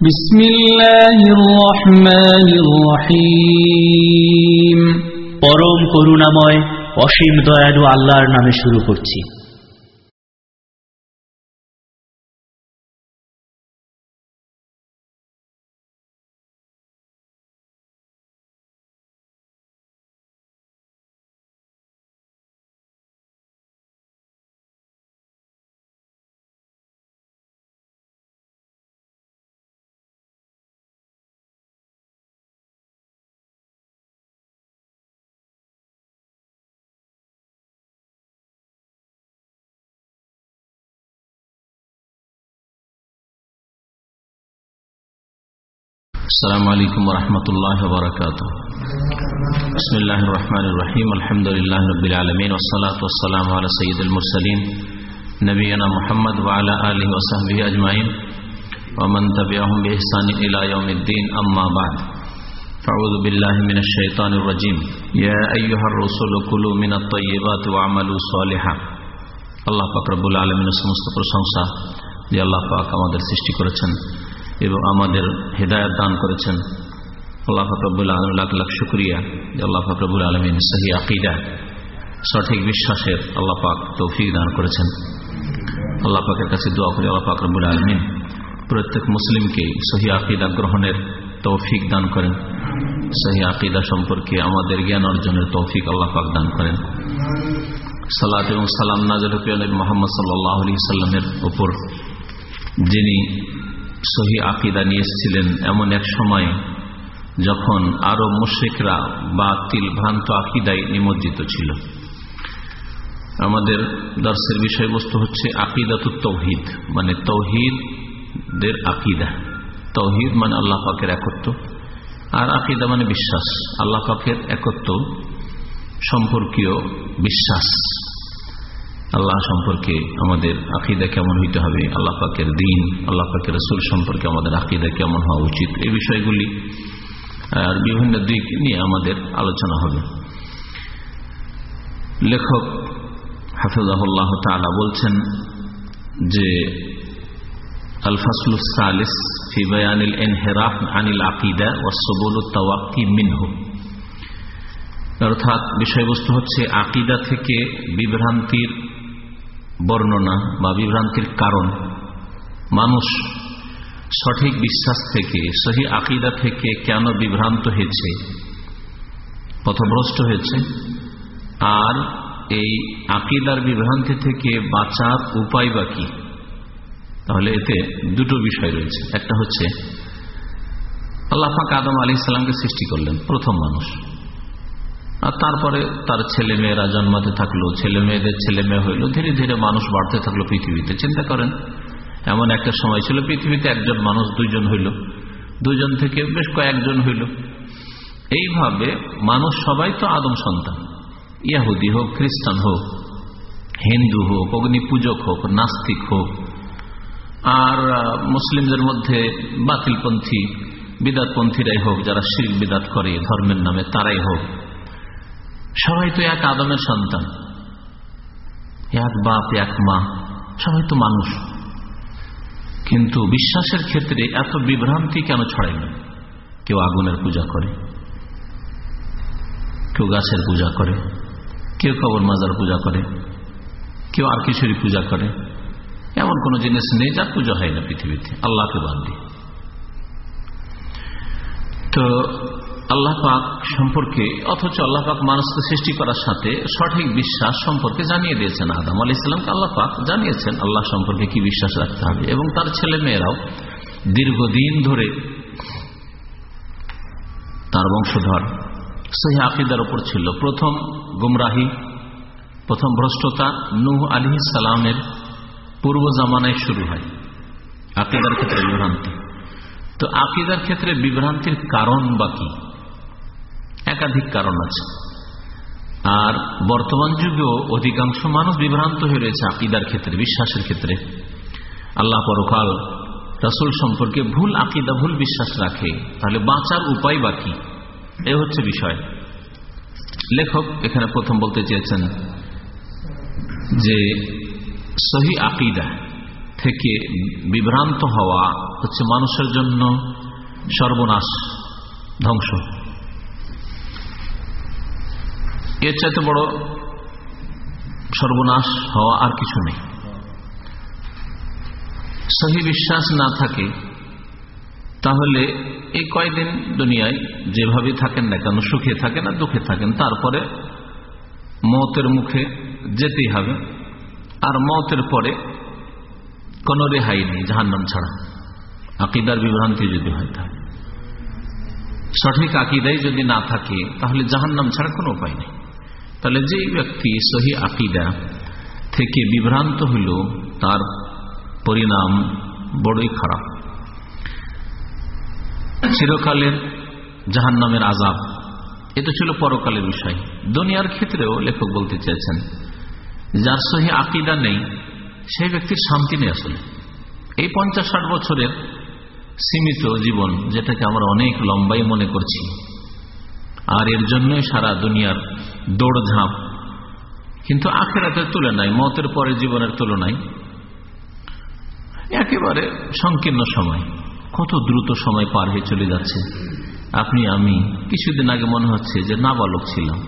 بسم الله الرحمن الرحيم পরম করুণাময় অসীম দয়ালু আল্লাহর নামে শুরু করছি السلام عليكم ورحمة الله وبركاته بسم الله الرحمن الرحيم الحمد لله رب العالمين والصلاة والسلام على سيد المرسلين نبينا محمد وعلى آله وصحبه أجمعين ومن تبعهم بإحسان إلى يوم الدين أما بعد فأعوذ بالله من الشيطان الرجيم يا أيها الرسول كلوا من الطيبات وعملوا صالحا আল্লাহ পাক রব্বুল আলমিনের সমস্ত প্রশংসা যে আল্লাহ পাক আমাদের সৃষ্টি করেছেন এবং আমাদের হেদায়ত দান করেছেন। আল্লাহ ফাকরবুল আলম লাখ লাখ শুক্রিয়া। আল্লাহ ফাকরবুল আলমিন সহি আকিদা, সঠিক বিশ্বাসের আল্লাহ পাক তৌফিক দান করেছেন। আল্লাহ পাকের কাছে দোয়া করি আল্লাহ ফাকরবুল আলমিন প্রত্যেক মুসলিমকে সহি আকিদা গ্রহণের তৌফিক দান করেন। সহি আকিদা সম্পর্কে আমাদের জ্ঞান অর্জনের তৌফিক আল্লাহ পাক দান করেন। সালাত এবং সালাম নাজর মোহাম্মদ সাল্লাহ আলি সাল্লামের ওপর যিনি সহি আকিদা নিয়ে এসেছিলেন এমন এক সময় যখন আরও মুশ্রিকরা বাতিল ভ্রান্ত আকিদায় নিমজ্জিত ছিল। আমাদের দর্শের বিষয়বস্তু হচ্ছে আকিদাত তৌহিদ মানে তৌহিদের আকিদা। তৌহিদ মানে আল্লাহ পাকের একত্ব, আর আকিদা মানে বিশ্বাস। আল্লাহ পাকের একত্ব, সম্পর্কীয় বিশ্বাস। আল্লাহ সম্পর্কে আমাদের আকিদা কেমন হইতে হবে? আল্লাহ পাকের দিন, আল্লাহ পাকের রসুল সম্পর্কে আমাদের আকিদা কেমন হওয়া উচিত? এই বিষয়গুলি, আর বিভিন্ন দিক নিয়ে আমাদের আলোচনা হবে। লেখক হাফিজাহুল্লাহ তালা বলছেন যে, আলফাসুল সালিস ফিবায়ানিল এনহেরাফ আনিল আকিদা ও সবুল মিনহু। অর্থাৎ বিষয়বস্তু হচ্ছে আকিদা থেকে বিভ্রান্তির বর্ণনা বা বিভ্রান্তির কারণ। মানুষ সঠিক বিশ্বাস থেকে, সহি আকিদা থেকে কেন বিভ্রান্ত হয়েছে? পথভ্রষ্ট হয়েছে। আর এই আকিদার বিভ্রান্তি থেকে বাঁচার উপায় বা কি? তাহলে এতে দুটো বিষয় রয়েছে। একটা হচ্ছে, আল্লাহ পাক আদম আলি ইসলামকে সৃষ্টি করলেন প্রথম মানুষ। আর তারপরে তার ছেলে মেয়েরা জন্মাতে থাকল ছেলে মেয়েদের ছেলে মেয়ে হইল, ধীরে ধীরে মানুষ বাড়তে থাকল পৃথিবীতে। চিন্তা করেন, এমন একটা সময় ছিল, পৃথিবীতে একজন মানুষ, দুইজন হইল। দুজন থেকে বেশ কয়েকজন হইল। এইভাবে মানুষ সবাই তো আদম সন্তান। ইয়াহুদি হোক, খ্রিস্টান হোক, হিন্দু হোক অগ্নি পূজক হোক, নাস্তিক হোক, আর মুসলিমদের মধ্যে বাতিলপন্থী, বিদাতপন্থীরাই হোক, যারা শির বিদাত করে, ধর্মের নামে তারাই হোক সবাই তো এক আদমের সন্তান। এক বাপ, এক মা, সবাই তো মানুষ। কিন্তু বিশ্বাসের ক্ষেত্রে এত বিভ্রান্তি কেন ছড়াই না? কেউ আগুনের পূজা করে, কেউ গাছের পূজা করে, কেউ কবর মাজার পূজা করে, কেউ আর কিছুরই পূজা করে। এমন কোন জিনিস নেই যা পূজা হয় না পৃথিবীতে, আল্লাহকে বাদ দিয়ে। তো আল্লাহ পাক সম্পর্কে অথচ আল্লাহ পাক মানুষকে সৃষ্টি করার সাথে সঠিক বিশ্বাস সম্পর্কে জানিয়ে দিয়েছেন। আদম আলি ইসলামকে আল্লাহ পাক জানিয়েছেন আল্লাহ সম্পর্কে কি বিশ্বাস রাখতে হবে এবং তার ছেলে মেয়েরাও দীর্ঘদিন ধরে তার বংশধর সেই আকিদার ওপর ছিল। প্রথম গুমরাহি, প্রথম ভ্রষ্টতা নুহ আলি সালামের পূর্ব জামানায় শুরু হয়। আকিদার ক্ষেত্রে বিভ্রান্তি। তো আকিদার ক্ষেত্রে বিভ্রান্তির কারণ বা কি? একাধিক কারণ আছে। আর বর্তমান যুগেও অধিকাংশ মানুষ বিভ্রান্ত হয়ে রয়েছে আকিদার ক্ষেত্রে, বিশ্বাসের ক্ষেত্রে। আল্লাহ পরকাল রসুল সম্পর্কে ভুল আকিদা, ভুল বিশ্বাস রাখে। তাহলে বাঁচার উপায় বা কি? এ হচ্ছে বিষয়। লেখক এখানে প্রথম বলতে চেয়েছেন যে সহি আকিদা থেকে বিভ্রান্ত হওয়া হচ্ছে মানুষের জন্য সর্বনাশ, ধ্বংস। এর চাইতে বড় সর্বনাশ হওয়া আর কিছু নেই। সহি বিশ্বাস না থাকে, তাহলে এই কয়দিন দুনিয়ায় যেভাবে থাকেন না কেন, সুখে থাকেন আর দুঃখে থাকেন, তারপরে মতের মুখে যেতেই হবে, আর মতের পরে কোনো রেহাই নেই জাহান্নাম ছাড়া। আকিদার বিভ্রান্তি যদি হয় তাহলে। সঠিক আকিদাই যদি না থাকে, তাহলে জাহান্নাম ছাড়া কোনো উপায় নেই। তাহলে যেই ব্যক্তি সহি আকিদা থেকে বিভ্রান্ত হইল, তার পরিণাম বড়ই খারাপ। চিরকালের জাহান নামের আজাব এটা ছিল পরকালের বিষয়। দুনিয়ার ক্ষেত্রেও লেখক বলতে চেয়েছেন, যার সহি আকিদা নেই সেই ব্যক্তির শান্তি নেই আসলে। এই পঞ্চাশ ষাট বছরের সীমিত জীবন, যেটাকে আমরা অনেক লম্বাই মনে করছি আর এর জন্যই সারা দুনিয়ার দৌড়ঝাঁপ। কিন্তু আখেরাতের তুলনায়, মতের পরে জীবনের তুলনায়, একেবারে সংকীর্ণ সময়। কত দ্রুত সময় পার হয়ে চলে যাচ্ছে। আপনি, আমি, কিছুদিন আগে মনে হচ্ছে যে নাবালক ছিলাম।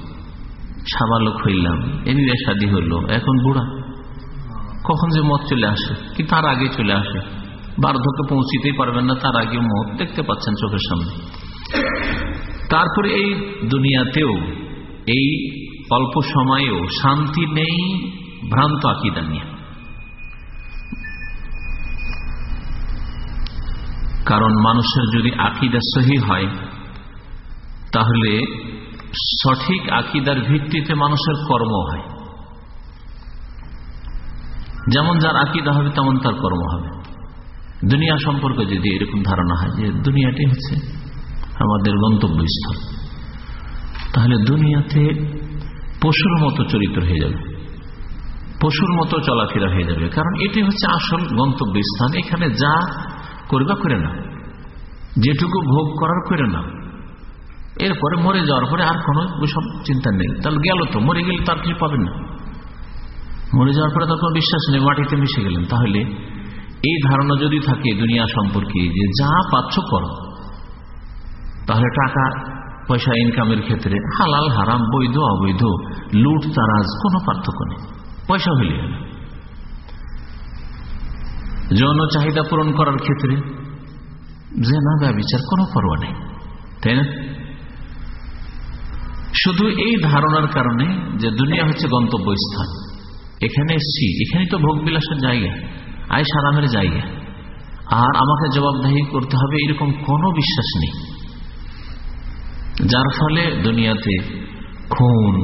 সাবালক হইলাম এমনি শাদী হইল, এখন বুড়া। কখন যে মত চলে আসে, কি তার আগে চলে আসে? বার্ধক্যে পৌঁছিতেই পারবেন না, তার আগে মত। দেখতে পাচ্ছেন চোখের সামনে। তারপরে এই দুনিয়াতেও, এই অল্প সময়েও শান্তি নেই ভ্রান্ত আকিদা নিয়ে। কারণ মানুষের যদি আকিদা সহি হয়, তাহলে সঠিক আকিদার ভিত্তিতে মানুষের কর্ম হয়। যেমন যার আকিদা হবে, তেমন তার কর্ম হবে। দুনিয়া সম্পর্কে যদি এরকম ধারণা হয় যে দুনিয়াটি হচ্ছে আমাদের গন্তব্যস্থল। তাহলে দুনিয়াতে পশুর মতো চরিত্র হয়ে যাবে। পশুর মতো চলাফেরা হয়ে যাবে। কারণ এটি হচ্ছে আসল গন্তব্যস্থান। এখানে যা করবা, করে না যেটুকু ভোগ করার, করে না এরপরে মরে যাওয়ার পরে আর কোনো সব চিন্তা নেই। তাহলে গেল তো, মরে গেলে তার কিছু পাবেন না। মরে যাওয়ার পরে তার কোনো বিশ্বাস নেই, মাটিতে মিশে গেলেন। তাহলে এই ধারণা যদি থাকে দুনিয়া সম্পর্কে, যে যা পাচ্ছ করো। তাহলে টাকা, পয়সা ইনকামের ক্ষেত্রে হালাল, হারাম, বৈধ, অবৈধ, লুট, তারাজ কোনো পার্থক্য নেই। পয়সা হইলে যৌন চাহিদা পূরণ করার ক্ষেত্রে যে না ব্যবচার কোনো পরোয়া নেই, তাই না? শুধু এই ধারণার কারণে যে দুনিয়া হচ্ছে গন্তব্যস্থান এখানে এসছি এখানে তো ভোগ বিলাসের জায়গা আয় সারামের জায়গা। আর আমাকে জবাবদাহি করতে হবে, এরকম কোনো বিশ্বাস নেই। যার ফলে দুনিয়াতে খুন,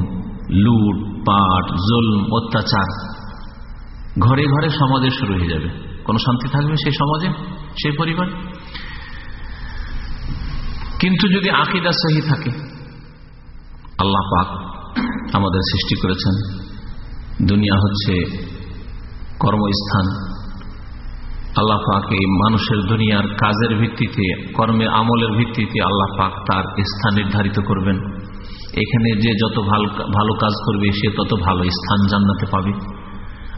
লুট, পাট, জুলম, অত্যাচার ঘরে ঘরে সমাজে শুরু হয়ে যাবে। কোনো শান্তি থাকবে সেই সমাজে, সেই পরিবার? কিন্তু যদি আকিদা সহি থাকে, আল্লাহ পাক আমাদের সৃষ্টি করেছেন। দুনিয়া হচ্ছে কর্মস্থান। আল্লাহ পাক এই মানুষের দুনিয়ার কাজের ভিত্তিতে কর্মের আমলের ভিত্তিতে আল্লাহ পাক তার স্থান নির্ধারিত করবেন। এখানে যে যত ভালো ভালো কাজ করবে, সে তত ভালো স্থান জান্নাতে পাবে।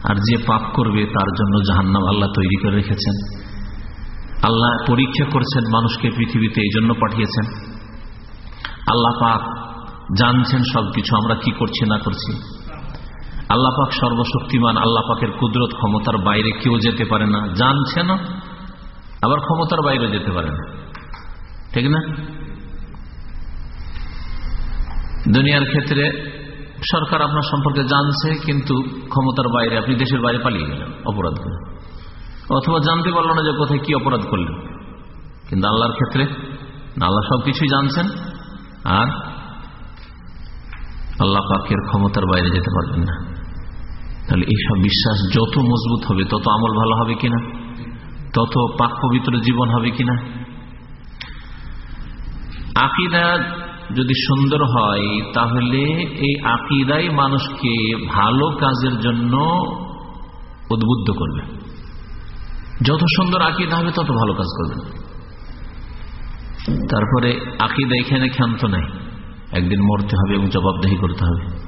আর যে পাপ করবে, তার জন্য জাহান্নাম আল্লাহ তৈরি করে রেখেছেন। আল্লাহ পরীক্ষা করছেন মানুষকে পৃথিবীতে এই জন্য পাঠিয়েছেন। আল্লাহ পাক জানছেন সবকিছু, আমরা কি করছি, না করছি। আল্লাহ পাক সর্বশক্তিমান, আল্লাহ পাকের কুদরত ক্ষমতার বাইরে কেউ যেতে পারে না। জানছে না, আবার ক্ষমতার বাইরে যেতে পারে না। ঠিক না? দুনিয়ার ক্ষেত্রে সরকার আপনার সম্পর্কে জানছে, কিন্তু ক্ষমতার বাইরে আপনি দেশের বাইরে পালিয়ে গেলেন, অপরাধ করে। অথবা জানতে পারল না যে কোথায় কি অপরাধ করলেন। কিন্তু আল্লাহর ক্ষেত্রে আল্লাহ সবকিছুই জানছেন, আর আল্লাহ পাকের ক্ষমতার বাইরে যেতে পারবেন না। তাহলে এইসব বিশ্বাস যত মজবুত হবে, তত আমল ভালো হবে কিনা? তত পাক পবিত্র জীবন হবে কিনা? আকিদা যদি সুন্দর হয়, তাহলে এই আকিদাই মানুষকে ভালো কাজের জন্য উদ্বুদ্ধ করবে। যত সুন্দর আকিদা হবে, তত ভালো কাজ করবে। তারপরে আকিদা এখানে ক্ষান্ত নাই। একদিন মরতে হবে এবং জবাবদেহি করতে হবে।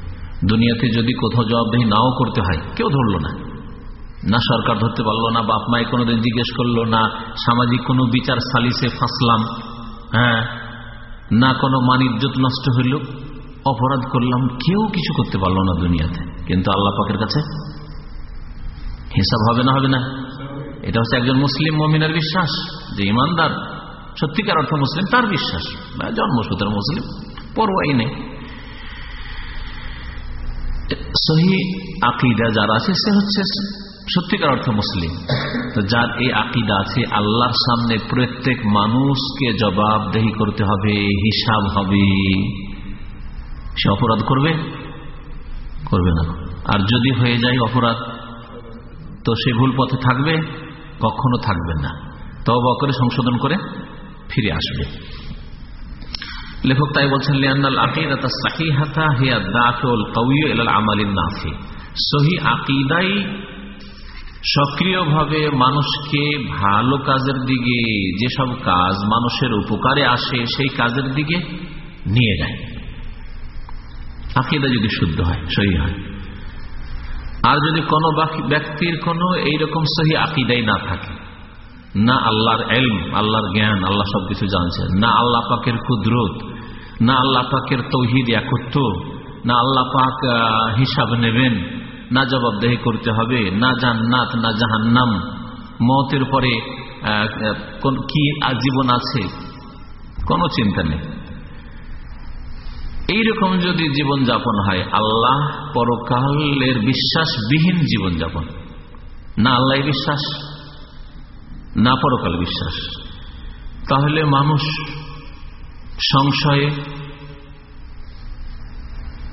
দুনিয়াতে যদি কোথাও জবাবদেহি নাও করতে হয়, কেউ ধরল না। না সরকার ধরতে পারল না, বাপ মায় কোনোদিন জিজ্ঞেস করল না, সামাজিক কোনো বিচার সালিসে ফাঁসলাম হ্যাঁ? না কোনো মান ইজ্জত নষ্ট হইল, অপরাধ করলাম, কেউ কিছু করতে পারল না দুনিয়াতে। কিন্তু আল্লাহ পাকের কাছে হিসাব হবে না হবে না। এটা হচ্ছে একজন মুসলিম মমিনের বিশ্বাস, যে ইমানদার, সত্যিকার অর্থ মুসলিম, তার বিশ্বাস। জন্মসূত্র মুসলিম, পরোয়াই নেই। সহি আকিদা যারা আছে, সে হচ্ছে সত্যিকার অর্থ মুসলিম। যার এই আকিদা আছে, আল্লাহর সামনে প্রত্যেক মানুষকে জবাবদেহি করতে হবে, হিসাব হবে। সে অপরাধ করবে? করবে না। আর যদি হয়ে যায় অপরাধ, তো সে ভুল পথে থাকবে, কখনো থাকবে না। তবা করে সংশোধন করে ফিরে আসবে। লেখক তাই বলছেন লিয়ান্নাল আকিদাতা সাহিহাতা হিয়া কাউয়্যু ইলাল আমালিন নাফি। সহি আকিদাই সক্রিয়ভাবে মানুষকে ভালো কাজের দিকে, যেসব কাজ মানুষের উপকারে আসে, সেই কাজের দিকে নিয়ে যায়। আকিদা যদি শুদ্ধ হয়, সহি হয়। আর যদি কোনো ব্যক্তির কোনো এইরকম সহি আকিদাই না থাকে না আল্লাহর এলম, আল্লাহর জ্ঞান, আল্লাহ সবকিছু জানছেন না আল্লাহ পাকের কুদরত, না আল্লাহ পাকের তৌহিদ একত্র, না আল্লাহ পাক হিসাব নেবেন, না জবাবদেহি করতে হবে, না জান্নাত, না জাহান্নাম। মতের পরে কি জীবন আছে? কোনো চিন্তা নেই। এইরকম যদি জীবন যাপন হয়, আল্লাহ পরকালের বিশ্বাসবিহীন জীবন যাপন না আল্লাহ বিশ্বাস। না পরকাল বিশ্বাস। তাহলে মানুষ সংশয়ে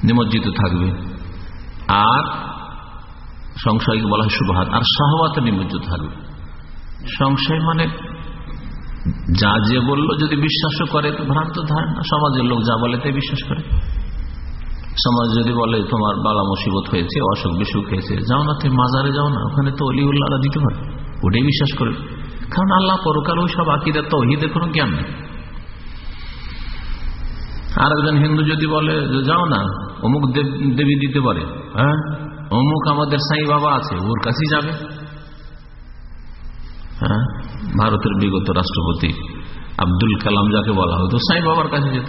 নিমজ্জিত থাকবে। আর সংশয়কে বলা হয় শুভহাত আর সহবাতে নিমজ্জিত থাকবে। সংশয় মানে যা যে বলল যদি বিশ্বাসও করে, তো ভ্রান্ত ধারণা। সমাজের লোক যা বলে তাই বিশ্বাস করে। সমাজ যদি বলে, তোমার বালা মুসিবত হয়েছে অসুখ বিসুখ হয়েছে, যাও না, তুমি মাজারে যাও না, ওখানে তো অলিউল্লাহ দিতে পারে। ওটাই বিশ্বাস করে কারণ আল্লাহ পরকাল ওই সব আকিদের তহিদের কোনো জ্ঞান নেই। আর একজন হিন্দু যদি বলে যে, যাও না, অমুক দেবী দিতে পারে। হ্যাঁ? অমুক আমাদের সাই বাবা আছে, ওর কাছেই যাবে। হ্যাঁ? ভারতের বিগত রাষ্ট্রপতি আব্দুল কালাম যাকে বলা হতো, সাই বাবার কাছে যেত।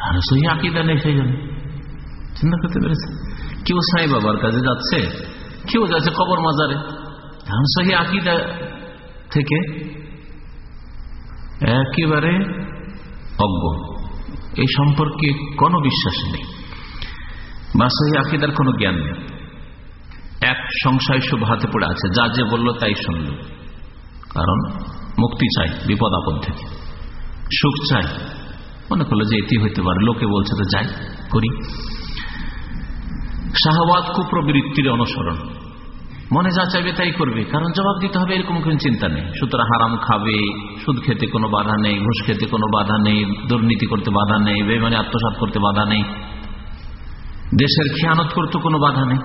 আর সেই আকিদা নেই সেই জন্য। চিন্তা করতে পেরেছে কেউ সাই বাবার কাছে যাচ্ছে, কেউ যাচ্ছে কবর মাজারে। আকিদা থেকে একেবারে অজ্ঞ এই সম্পর্কে কোনো বিশ্বাস নেই। বাসহী আকিদার কোনো জ্ঞান নেই। এক সংশয় শুভ হাতে পড়ে আছে। যা যে বলল তাই শুনল। কারণ মুক্তি চাই বিপদ আপদ থেকে। সুখ চাই। মনে করল যে এটি হইতে পারে। লোকে বলছে তো যাই করি। শাহবাদ কুপ্রবৃত্তির অনুসরণ। মনে যা চাইবে তাই করবে, কারণ জবাব দিতে হবে এরকম কোন চিন্তা নেই। সুতরাং হারাম খাবে, সুদ খেতে কোনো বাধা নেই, ঘুষ খেতে কোনো বাধা নেই, দুর্নীতি করতে বাধা নেই বেমানে আত্মসাত করতে বাধা নেই। দেশের খেয়ানত করতে কোনো বাধা নেই।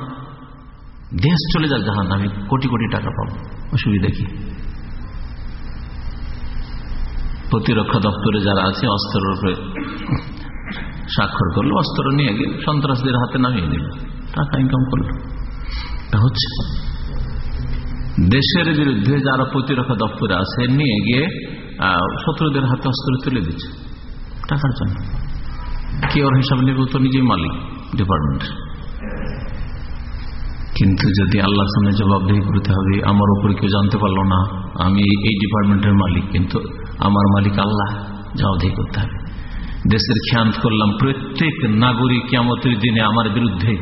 দেশ চলে যাক জাহান আমি কোটি কোটি টাকা পাবো। অসুবিধা কি? প্রতিরক্ষা দপ্তরে যারা আছে, অস্ত্রের উপরে স্বাক্ষর করল, অস্ত্র নিয়ে গিয়ে সন্ত্রাসীদের হাতে নামিয়ে দিল। টাকা ইনকাম করল। হচ্ছে। দেশের বিরুদ্ধে যারা প্রতিরক্ষা দপ্তরে আছে, নিয়ে গিয়ে শত্রুদের হাতে অস্ত্র তুলে দিচ্ছে। টাকার জন্য। কি ওর হিসাব নেবে? তো নিজেই মালিক ডিপার্টমেন্টের কিন্তু যদি আল্লাহ সামনে জবাবদেহি করতে হবে, আমার উপরে কেউ জানতে পারল না, আমি এই ডিপার্টমেন্টের মালিক, কিন্তু আমার মালিক আল্লাহ জবাবদেহি করতে হবে। দেশের খেয়াল করলাম, প্রত্যেক নাগরিক কেমতের দিনে আমার বিরুদ্ধে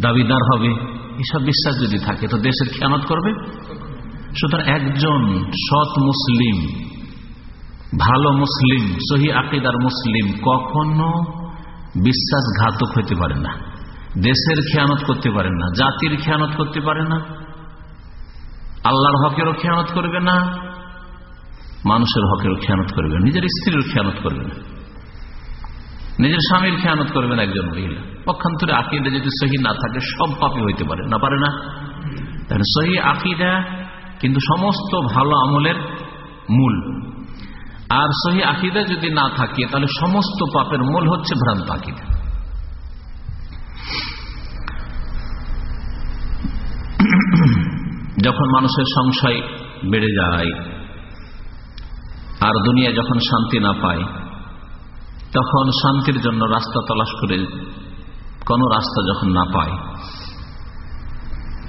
দাবিদার হবে। এসব বিশ্বাস যদি থাকে, তো দেশের খেয়ানত করবে? সুতরাং একজন সৎ মুসলিম, ভালো মুসলিম, সহি আকিদার মুসলিম কখনো বিশ্বাসঘাতক হইতে পারে না, দেশের খেয়ানত করতে পারে না, জাতির খেয়ানত করতে পারে না, আল্লাহর হকেরও খেয়ানত করবে না, মানুষের হকেরও খেয়ানত করবে নিজের স্ত্রীর খেয়ানত করবে না। নিজের স্বামীর খেয়ানত করবেন একজন মহিলা। পক্ষান্তরে আকিদা যদি সহি না থাকে, সব পাপি হইতে পারে। না পারে না? তাহলে সহি আকিদা কিন্তু সমস্ত ভালো আমলের মূল। আর সহি আকিদা যদি না থাকে, তাহলে সমস্ত পাপের মূল হচ্ছে ভ্রান্ত আকিদা। যখন মানুষের সংশয় বেড়ে যায়, আর দুনিয়া যখন শান্তি না পায় তখন শান্তির জন্য রাস্তা তলাশ করে কোন রাস্তা যখন না পায়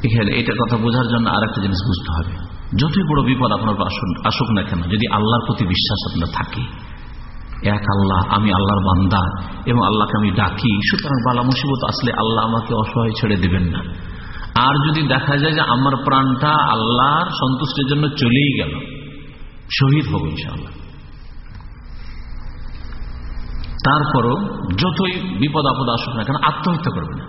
এখানে এটা কথা বোঝার জন্য আর একটা জিনিস বুঝতে হবে। যতই বড় বিপদ আপনার আসুক না কেন, যদি আল্লাহর প্রতি বিশ্বাস আপনার থাকে, এক আল্লাহ, আমি আল্লাহর বান্দা এবং আল্লাহকে আমি ডাকি, সুতরাং বালা মুসিবত আসলে আল্লাহ আমাকে অসহায় ছেড়ে দেবেন না। আর যদি দেখা যায় যে আমার প্রাণটা আল্লাহর সন্তুষ্টির জন্য চলেই গেল, শহীদ হব ইনশাআল্লাহ। তারপরও যতই বিপদ আপদ আসুক না কেন, আত্মহত্যা করবে না।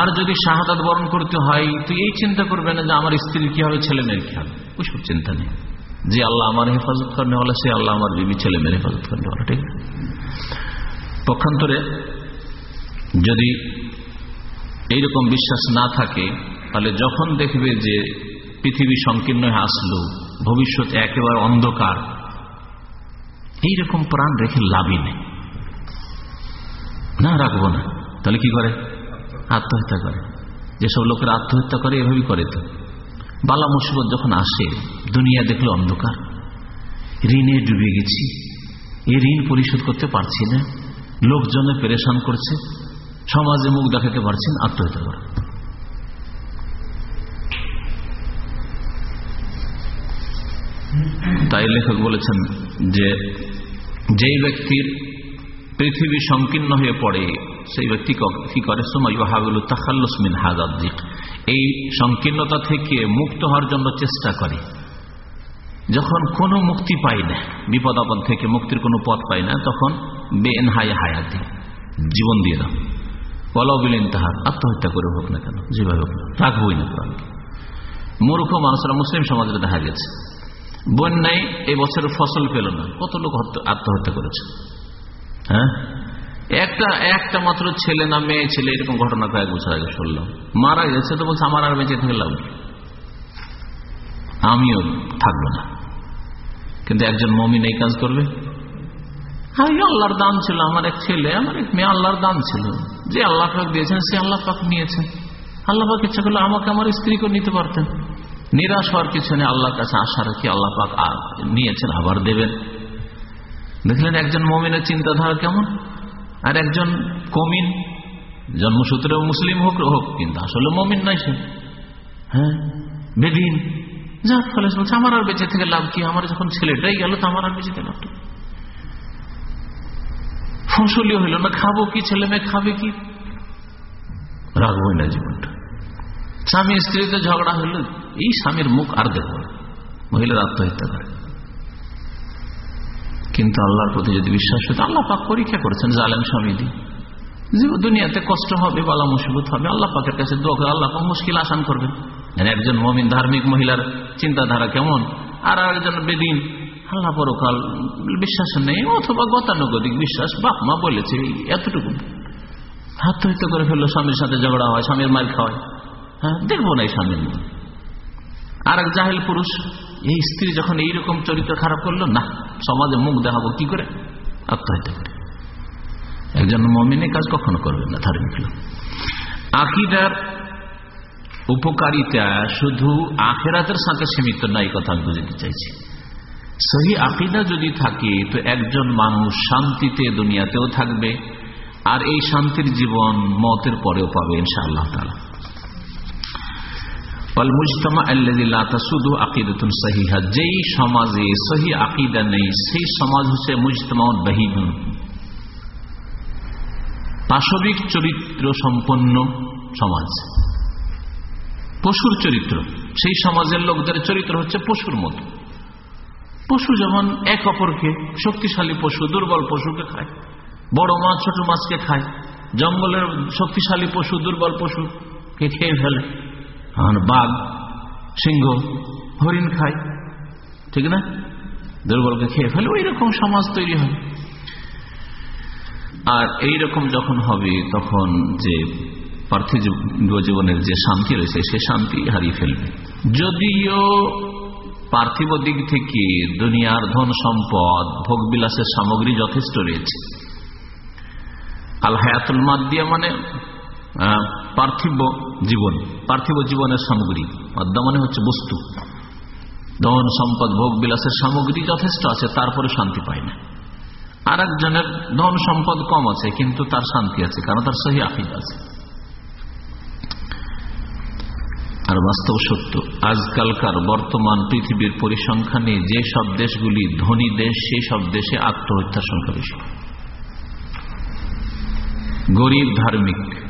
আর যদি শাহাদাত বরণ করতে হয়, তো এই চিন্তা করবে না যে আমার স্ত্রীর কি হবে ছেলে মেয়ের কি হবে? ওইসব চিন্তা নেই। যে আল্লাহ আমার হেফাজত করনে হলে সে আল্লাহ আমার বিবি ছেলে মেয়ের হেফাজত করনে হলে ঠিক পক্ষান্তরে যদি এইরকম বিশ্বাস না থাকে, তাহলে যখন দেখবে যে পৃথিবী সংকীর্ণ হয়ে আসলো, ভবিষ্যৎ একেবারে অন্ধকার এইরকম প্রাণ রেখে লাভই নেই। না, রাখব না। তাহলে কি করে? আত্মহত্যা করে। যেসব লোকের আত্মহত্যা করে, এভাবেই করে তো। বালা মুসিবত যখন আসে, দুনিয়া দেখল অন্ধকার। ঋণে ডুবে গেছি। এই ঋণ পরিশোধ করতে পারছি না। লোকজনে পেরেশান করছে। সমাজে মুখ দেখাতে পারছেন আত্মহত্যা করে। তাই লেখক বলেছেন যে যেই ব্যক্তির পৃথিবী সংকীর্ণ হয়ে পড়ে, সেই ব্যক্তি কি করে? সময় হাবিল তাখাল্লুসমিন হাজাদ্দিক এই সংকীর্ণতা থেকে মুক্ত হওয়ার জন্য চেষ্টা করে। যখন কোনো মুক্তি পাই না, বিপদ আপদ থেকে মুক্তির কোনো পথ পাই না, তখন বেন হাই হায়াতি, জীবন দিয়ে দাও। পলাবিলেন তাহার আত্মহত্যা করে হোক না কেন, যেভাবে হোক না রাখবই না মূর্খ মানুষরা মুসলিম সমাজে দেখা গেছে। বন্যায় এই বছর ফসল পেল না। কত লোক আত্মহত্যা করেছে। হ্যাঁ? একটা একটা মাত্র ছেলে না মেয়ে ছেলে, এরকম ঘটনা কয়েক বছর আগে শুনলাম। মারা গেছে তো বলছে, আমার আর বেঁচে থেকে লাভ আমিও থাকব না। কিন্তু একজন মমিন এই কাজ করবে? আমি আল্লাহর দান ছিল, আমার এক ছেলে, আমার এক মেয়ে আল্লাহর দান ছিল। যে আল্লাহ পাক দিয়েছেন, সে আল্লাহ পাক নিয়েছেন আল্লাহ পাক ইচ্ছা করলে আমাকে আমার স্ত্রীকে নিতে পারতেন। নিরাশ হওয়ার কিছু নেই, আল্লাহর কাছে আশা রাখি আল্লাহ পাক নিয়েছেন, আবার দেবেন। দেখলেন একজন মমিনের চিন্তাধারা কেমন? আর একজন কমিন জন্মসূত্রে মুসলিম হোক হোক, কিন্তু আসলে মমিন নাই সে। হ্যাঁ? বেদিন। যার ফলে বলছে, আমার আর বেঁচে থেকে লাভ কি? আমার যখন ছেলেটাই গেল, তো আমার আর বেঁচে থেকে লাভ ফসলই হইল, না, খাব কি? ছেলে মেয়ে খাবে কি? রাখবই না জীবনটা। স্বামী স্ত্রীতে ঝগড়া হইল এই স্বামীর মুখ আর দেখব মহিলার আত্মহত্যা করে। কিন্তু আল্লাহর প্রতি যদি বিশ্বাস হতো আল্লাহ পাক পরীক্ষা করেছেন জালেম স্বামী দিয়ে দুনিয়াতে কষ্ট হবে, বালা মুসিবত হবে, আল্লাহ পাকের কাছে দোয়া আল্লাহ পাক মুশকিল আসান করবেন একজন মমিন ধার্মিক মহিলার চিন্তাধারা কেমন, আর একজন বেদিন। আল্লাহ পরকাল বিশ্বাস নেই, অথবা গতানুগতিক বিশ্বাস বাপ মা বলেছে, এতটুকু। হাত আত্মহত্যা করে ফেলল, স্বামীর সাথে ঝগড়া হয়, স্বামীর মার খাওয়ায়। হ্যাঁ? দেখব না এই স্বামীর আর এক জাহেল পুরুষ, এই স্ত্রী যখন এইরকম চরিত্র খারাপ করল, না, সমাজে মুখ দেখাবো কি করে? আত্মহত্যা করে। একজন মমিনে কাজ কখনো করবেন না ধার্মিক লোক আকিদার উপকারিতা শুধু আখেরাতের সাথে সীমিত না, এই কথা আমি বুঝতে চাইছি। সহি আকিদা যদি থাকে, তো একজন মানুষ শান্তিতে দুনিয়াতেও থাকবে, আর এই শান্তির জীবন মতের পরেও পাবে, ইনশাআল্লাহ তালা যেই সমাজে সহি আকিদা নেই, সেই সমাজ হচ্ছে মুজতমা পাশবিক চরিত্র সম্পন্ন সমাজ। পশুর চরিত্র, সেই সমাজের লোকদের চরিত্র হচ্ছে পশুর মতো। পশু যেমন এক অপরকে শক্তিশালী পশু, দুর্বল পশুকে খায়, বড় মাছ ছোট মাছকে খায়, জঙ্গলের শক্তিশালী পশু, দুর্বল পশুকে খেয়ে ফেলে। বাঘ, সিংহ, হরিণ খায়। ঠিক না? দুর্বলকে খেয়ে ফেলে ওই রকম সমাজ তৈরি হয়। আর এই রকম যখন হবে, তখন যে পার্থিব জীবনের যে শান্তি রয়েছে, সে শান্তি হারিয়ে ফেলবে। যদিও পার্থিব দিক থেকে দুনিয়ার ধন সম্পদ ভোগ বিলাসের সামগ্রী যথেষ্ট রয়েছে। আল হায়াতুল মাদিয়া মানে পার্থিব জীবন, পার্থিব জীবনের সামগ্রী। মানে হচ্ছে বস্তু। ধন, সম্পদ, ভোগ, বিলাসের সামগ্রী যথেষ্ট আছে, তারপরে শান্তি পায় না। আর একজনের ধন, সম্পদ কম আছে, কিন্তু তার শান্তি আছে, কারণ তার সহি আফিদ আছে। আর বাস্তব সত্য, আজকালকার বর্তমান পৃথিবীর পরিসংখ্যানে যে সব দেশগুলি ধনী দেশ, সেই সব দেশে আত্মহত্যার সংখ্যা বেশি। গরিব, ধার্মিক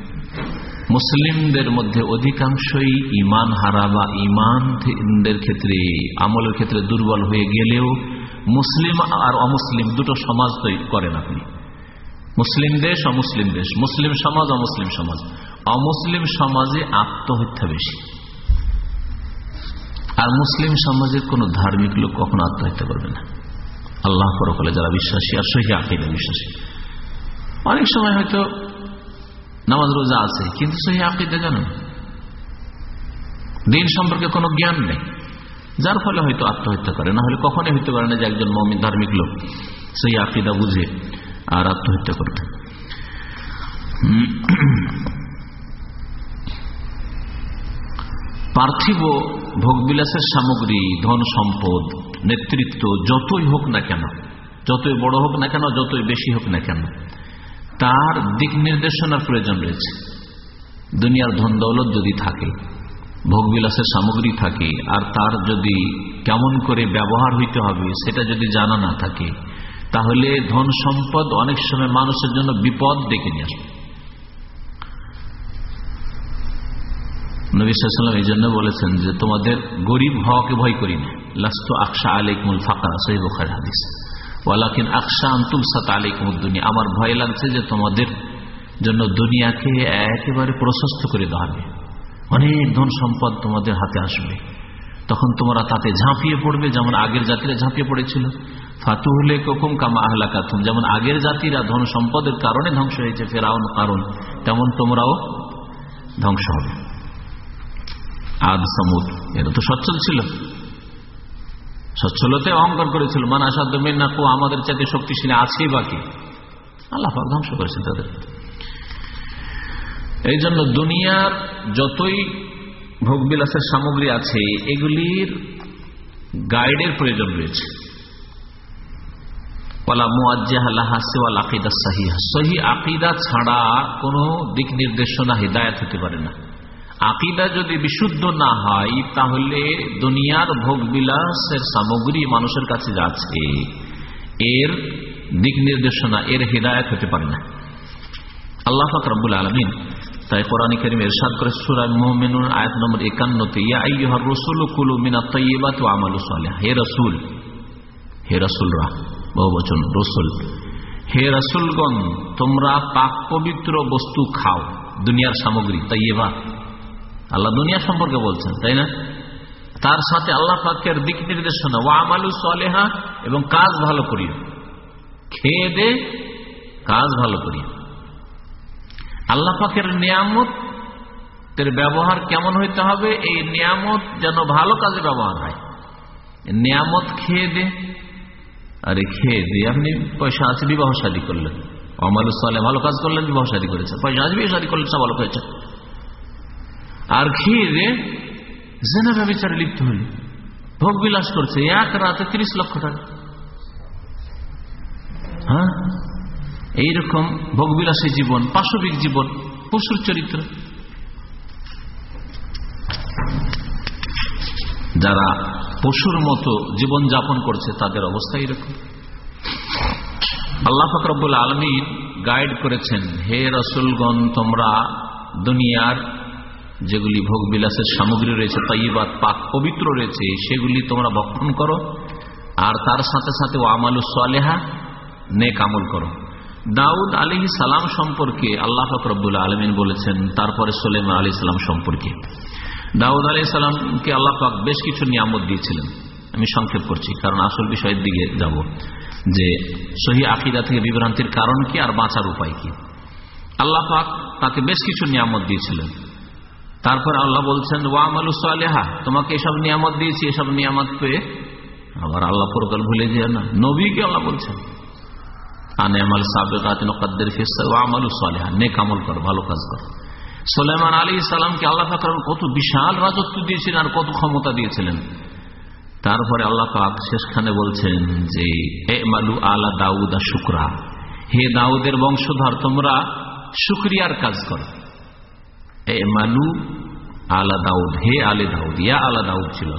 মুসলিমদের মধ্যে অধিকাংশই ইমান হারা বা ইমানদের ক্ষেত্রে, আমলের ক্ষেত্রে দুর্বল হয়ে গেলেও মুসলিম আর অমুসলিম দুটো সমাজ করেন আপনি। মুসলিম দেশ, অমুসলিম দেশ। মুসলিম সমাজ, অমুসলিম সমাজ। অমুসলিম সমাজে আত্মহত্যা বেশি। আর মুসলিম সমাজের কোন ধার্মিক লোক কখনো আত্মহত্যা করবে না। আল্লাহ পরকালে যারা বিশ্বাসী আর সহি আকিদা বিশ্বাসী। অনেক সময় হয়তো নামাজ রোজা আছে, কিন্তু সহি আকিদা জানো? দিন সম্পর্কে কোনো জ্ঞান নেই। যার ফলে হয়তো আত্মহত্যা করে না হলে কখনই হইতে পারে না যে একজন মমিন ধার্মিক লোক সেই আকিদা বুঝে আর আত্মহত্যা করতে। পার্থিব ভোগবিলাসের সামগ্রী, ধন সম্পদ, নেতৃত্ব যতই হোক না কেন, যতই বড় হোক না কেন, যতই বেশি হোক না কেন তার দিক নির্দেশনার প্রয়োজন রয়েছে। দুনিয়ার ধন দৌলত যদি থাকে, ভোগবিলাসের সামগ্রী থাকে, আর তার যদি কেমন করে ব্যবহার হইতে হবে সেটা যদি জানা না থাকে, তাহলে ধন সম্পদ অনেক সময় মানুষের জন্য বিপদ ডেকে নিয়ে আসবে। নবীলাম এই জন্য বলেছেন যে, তোমাদের গরিব হওয়াকে ভয় করি না। লাস্ত আকশা আলিকুল ফাঁকা সহি হাদিস। ওয়ালাকিন আকশা আন্তুল সাত আমার ভয় লাগছে যে তোমাদের জন্য দুনিয়াকে একেবারে প্রশস্ত করে দেওয়া হবে। অনেক ধন সম্পদ তোমাদের হাতে আসবে। তখন তোমরা তাতে ঝাঁপিয়ে পড়বে, যেমন আগের জাতিরা ঝাঁপিয়ে পড়েছিল। ফাতুহলে কখন কামা আহলা কাতুম যেমন আগের জাতিরা ধন সম্পদের কারণে ধ্বংস হয়েছে, ফেরাউন কারণ, তেমন তোমরাও ধ্বংস হবে। আদ সামুদ এরা তো সচ্ছল ছিল। সচ্ছলতে অহংকার করেছিল। মান আসাদ না কো, আমাদের চাইতে শক্তিশালী আছেই বাকি আল্লাহ ধ্বংস করেছেন তাদের। এই জন্য দুনিয়ার যতই ভোগবিলাসের সামগ্রী আছে, এগুলির গাইডের প্রয়োজন রয়েছে। সহি আকিদা ছাড়া কোনো দিক নির্দেশনা, হৃদায়ত হতে পারে না। আকিদা যদি বিশুদ্ধ না হয়, তাহলে দুনিয়ার ভোগবিলাসের সামগ্রী মানুষের কাছে যাচ্ছে। এর দিক নির্দেশনা, এর হৃদায়ত হতে পারে না। আল্লাহ ফাকরাবুল আলমিন তাই কোরআন করিম এরশাদ করে সুরায় মোহামিনুর আয়াত নম্বর একান্নতে রসুল কুলু মিনা তৈবাত আমালু সালে হে রসুল, হে রসুলরা, বহু বচন, রসুল, হে রসুলগণ, তোমরা পাক পবিত্র বস্তু খাও, দুনিয়ার সামগ্রী তৈবা আল্লাহ দুনিয়া সম্পর্কে বলছেন, তাই না? তার সাথে আল্লাহ পাকের দিক নির্দেশনা ও আমালু সালেহা এবং কাজ ভালো করিও। খেয়ে দে, কাজ ভালো করিও। আল্লাহ পাকের নিয়ামত এর ব্যবহার কেমন হইতে হবে? এই নিয়ামত যেন ভালো কাজে ব্যবহার হয়। নিয়ামত খেয়ে দে। আরে খেয়ে দে, আপনি পয়সা আছে, বিবাহ শাদী করলেন। অমালু সালে ভালো কাজ করলেন, বিবাহ শাদী করেছেন। পয়সা বিবাহ শাদী করলেন, সব ভালো হয়েছে আর খেয়ে দে জেনা ব্যবচারে লিপ্ত হল ভোগ বিলাস করছে, এক রাতে তিরিশ লক্ষ টাকা। হ্যাঁ? এইরকম ভোগবিলাসী জীবন, পাশবিক জীবন, পশুর চরিত্র। যারা পশুর মতো জীবন যাপন করছে, তাদের অবস্থা এরকম আল্লাহ ফকরবুল আলমী গাইড করেছেন, হে রসুলগণ, তোমরা দুনিয়ার যেগুলি ভোগ বিলাসের সামগ্রী রয়েছে তাইবাদ পাক পবিত্র রয়েছে, সেগুলি তোমরা ভক্ষণ করো। আর তার সাথে সাথে ও আমালু সালেহা, নেক আমল করো। দাউদ আলী সালাম সম্পর্কে আল্লাহ ফকরবুল আলমিন বলেছেন, তারপরে সোলেমা আলী সালাম সম্পর্কে। দাউদ আলী সালামকে আল্লাহ পাক বেশ কিছু নিয়ামত দিয়েছিলেন। আমি সংক্ষেপ করছি, কারণ আসল বিষয়ের দিকে যাব। যে সহি আকিদা থেকে বিভ্রান্তির কারণ কি আর বাঁচার উপায় কি? আল্লাহ পাক তাকে বেশ কিছু নিয়ামত দিয়েছিলেন। তারপর আল্লাহ বলছেন ওয়ামালু সালেহা, তোমাকে এসব নিয়ামত দিয়েছি, এসব নিয়ামত পেয়ে আবার আল্লাহ পরকাল ভুলে যায় না। নবীকে আল্লাহ বলছেন কর, ভালো কাজ কর। সোলেমান আল্লাহ কত বিশাল রাজত্ব দিয়েছিলেন কত ক্ষমতা দিয়েছিলেন। তারপরে আল্লাহ শেষখানে বলছেন যে এ মালু আলা দাউদা শুক্রা, হে দাউদের বংশধর, তোমরা শুক্রিয়ার কাজ করো। মালু আলা দাউদ, হে আলে দাউদ, ইয়া আলা দাউদ ছিল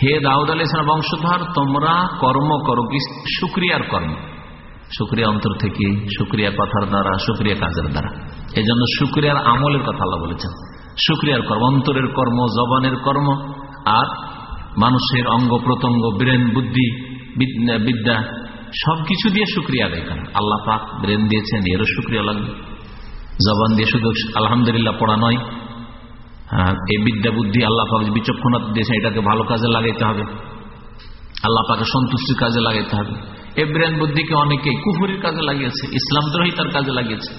হে দাউদ আলী বংশধর, তোমরা কর্ম করো কি শুক্রিয়ার কর্ম? শুক্রিয়া অন্তর থেকে শুক্রিয়া কথার দ্বারা, শুক্রিয়া কাজের দ্বারা। এই জন্য শুক্রিয়ার আমলের কথা আল্লাহ বলেছেন। শুক্রিয়ার কর্ম, অন্তরের কর্ম, জবানের কর্ম, আর মানুষের অঙ্গ প্রত্যঙ্গ, ব্রেন, বুদ্ধি, বিদ্যা সবকিছু দিয়ে শুক্রিয়া আদায় করেন আল্লাহ পাক ব্রেন দিয়েছেন, এরও শুক্রিয়া লাগবে। জবান দিয়ে শুধু আলহামদুলিল্লাহ পড়া নয় হ্যাঁ এই বিদ্যা বুদ্ধি আল্লাহ পাক বিচক্ষণতা দিয়েছেন এটাকে ভালো কাজে লাগাইতে হবে। আল্লাহ পাকে সন্তুষ্টির কাজে লাগাইতে হবে। এই ব্রেন বুদ্ধিকে অনেকে কুফুরির কাজে লাগিয়েছে ইসলাম দ্রোহিতার কাজে লাগিয়েছে।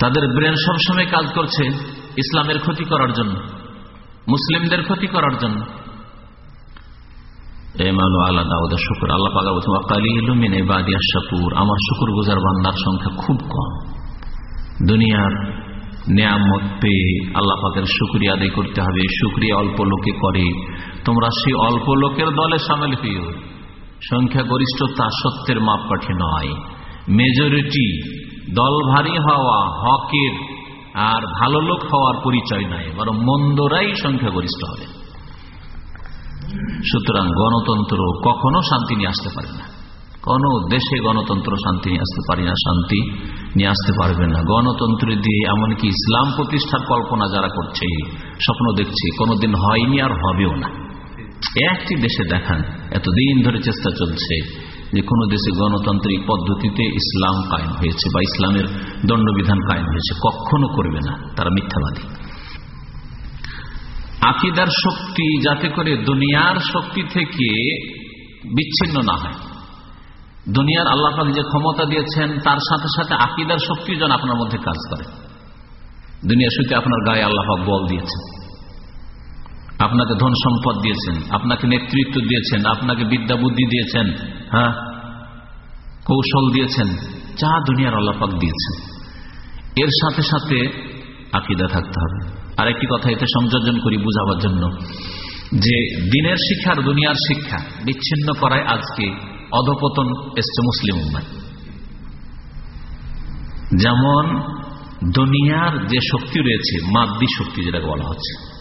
তাদের ব্রেন সবসময় কাজ করছে ইসলামের ক্ষতি করার জন্য, মুসলিমদের ক্ষতি করার জন্য। আমার শুকুর। গুজার বান্দার সংখ্যা খুব কম। দুনিয়ার নিয়ামত পেয়ে আল্লাহ পাকের আদায় করতে হবে। শুক্রিয়া অল্প লোকে করে। তোমরা সেই অল্প লোকের দলে সামিল হইও। সংখ্যা গরিষ্ঠতা সত্যের মাপকাঠি নয়। মেজরিটি দল ভারী হওয়া, হকের আর ভালো লোক হওয়ার পরিচয় নয় বরং মন্দরাই সংখ্যাগরিষ্ঠ হবে। সুতরাং গণতন্ত্র কখনো শান্তি নিয়ে আসতে পারে না। কোন দেশে গণতন্ত্র শান্তি নিয়ে আসতে পারি না, শান্তি নিয়ে আসতে পারবে না। গণতন্ত্র দিয়ে এমনকি ইসলাম প্রতিষ্ঠার কল্পনা যারা করছে, স্বপ্ন দেখছে, কোনোদিন হয়নি আর হবেও না। একটি দেশে দেখান, এতদিন ধরে চেষ্টা চলছে যে কোনো দেশে গণতান্ত্রিক পদ্ধতিতে ইসলাম কায়েম হয়েছে বা ইসলামের দণ্ডবিধান কায়েম হয়েছে, কখনো করবে না। তারা মিথ্যাবাদী। আকিদার শক্তি যাতে করে দুনিয়ার শক্তি থেকে বিচ্ছিন্ন না হয়। দুনিয়ার আল্লাহ যে ক্ষমতা দিয়েছেন, তার সাথে সাথে আকিদার শক্তি যেন আপনার মধ্যে কাজ করে। দুনিয়ার সুখে আপনার গায়ে আল্লাহ বল দিয়েছেন। আপনাকে ধন সম্পদ দিয়েছেন, আপনাকে নেতৃত্ব দিয়েছেন, আপনাকে বিদ্যা বুদ্ধি দিয়েছেন হ্যাঁ? কৌশল দিয়েছেন, যা দুনিয়ার আল্লাপাক দিয়েছেন। এর সাথে সাথে আকিদা থাকতে হবে। আরেকটি কথা এতে সংযোজন করি বুঝাবার জন্য। যে দিনের শিক্ষা আর দুনিয়ার শিক্ষা বিচ্ছিন্ন করায় আজকে অধপতন এসছে মুসলিম যেমন দুনিয়ার যে শক্তি রয়েছে মাদ্দি শক্তি যেটাকে বলা হচ্ছে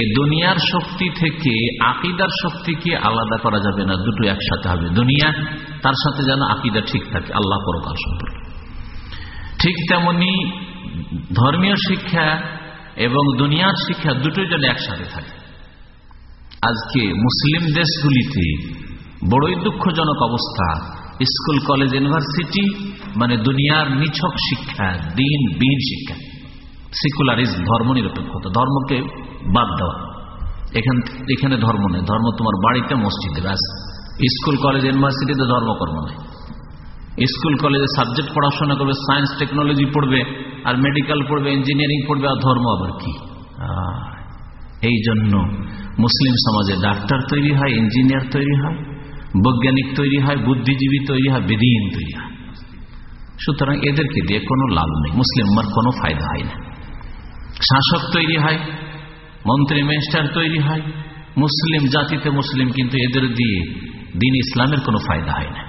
এই দুনিয়ার শক্তি থেকে আকিদার শক্তিকে আলাদা করা যাবে না, দুটো একসাথে হবে। দুনিয়া তার সাথে যেন আকিদা ঠিক থাকে, আল্লাহ পরকাল সম্পর্কে। ঠিক তেমনি ধর্মীয় শিক্ষা এবং দুনিয়ার শিক্ষা দুটোই যেন একসাথে থাকে। আজকে মুসলিম দেশগুলিতে বড়ই দুঃখজনক অবস্থা। স্কুল, কলেজ, ইউনিভার্সিটি মানে দুনিয়ার নিছক শিক্ষা, দিন বিহীন শিক্ষা। সেকুলারিজম ধর্ম নিরপেক্ষতা ধর্মকে বাদ দেওয়া। এখান এখানে ধর্ম নেই। ধর্ম তোমার বাড়িতে মসজিদে, ব্যাস। স্কুল, কলেজ, ইউনিভার্সিটিতে ধর্মকর্ম নেই। স্কুল, কলেজে সাবজেক্ট পড়াশোনা করবে, সায়েন্স, টেকনোলজি পড়বে। আর মেডিকেল পড়বে ইঞ্জিনিয়ারিং পড়বে, আর ধর্ম আবার কি? এই জন্য মুসলিম সমাজে ডাক্তার তৈরি হয় ইঞ্জিনিয়ার তৈরি হয়, বৈজ্ঞানিক তৈরি হয়, বুদ্ধিজীবী তৈরি হয়, বেদিন তৈরি হয়। সুতরাং এদেরকে দিয়ে কোনো লাভ নেই। মুসলিম কোনো ফায়দা হয় না। শাসক তৈরি হয়, মন্ত্রী মিনিস্টার তৈরি হয়। মুসলিম জাতিতে মুসলিম, কিন্তু এদের দিয়ে দিন ইসলামের কোনো ফায়দা হয় না।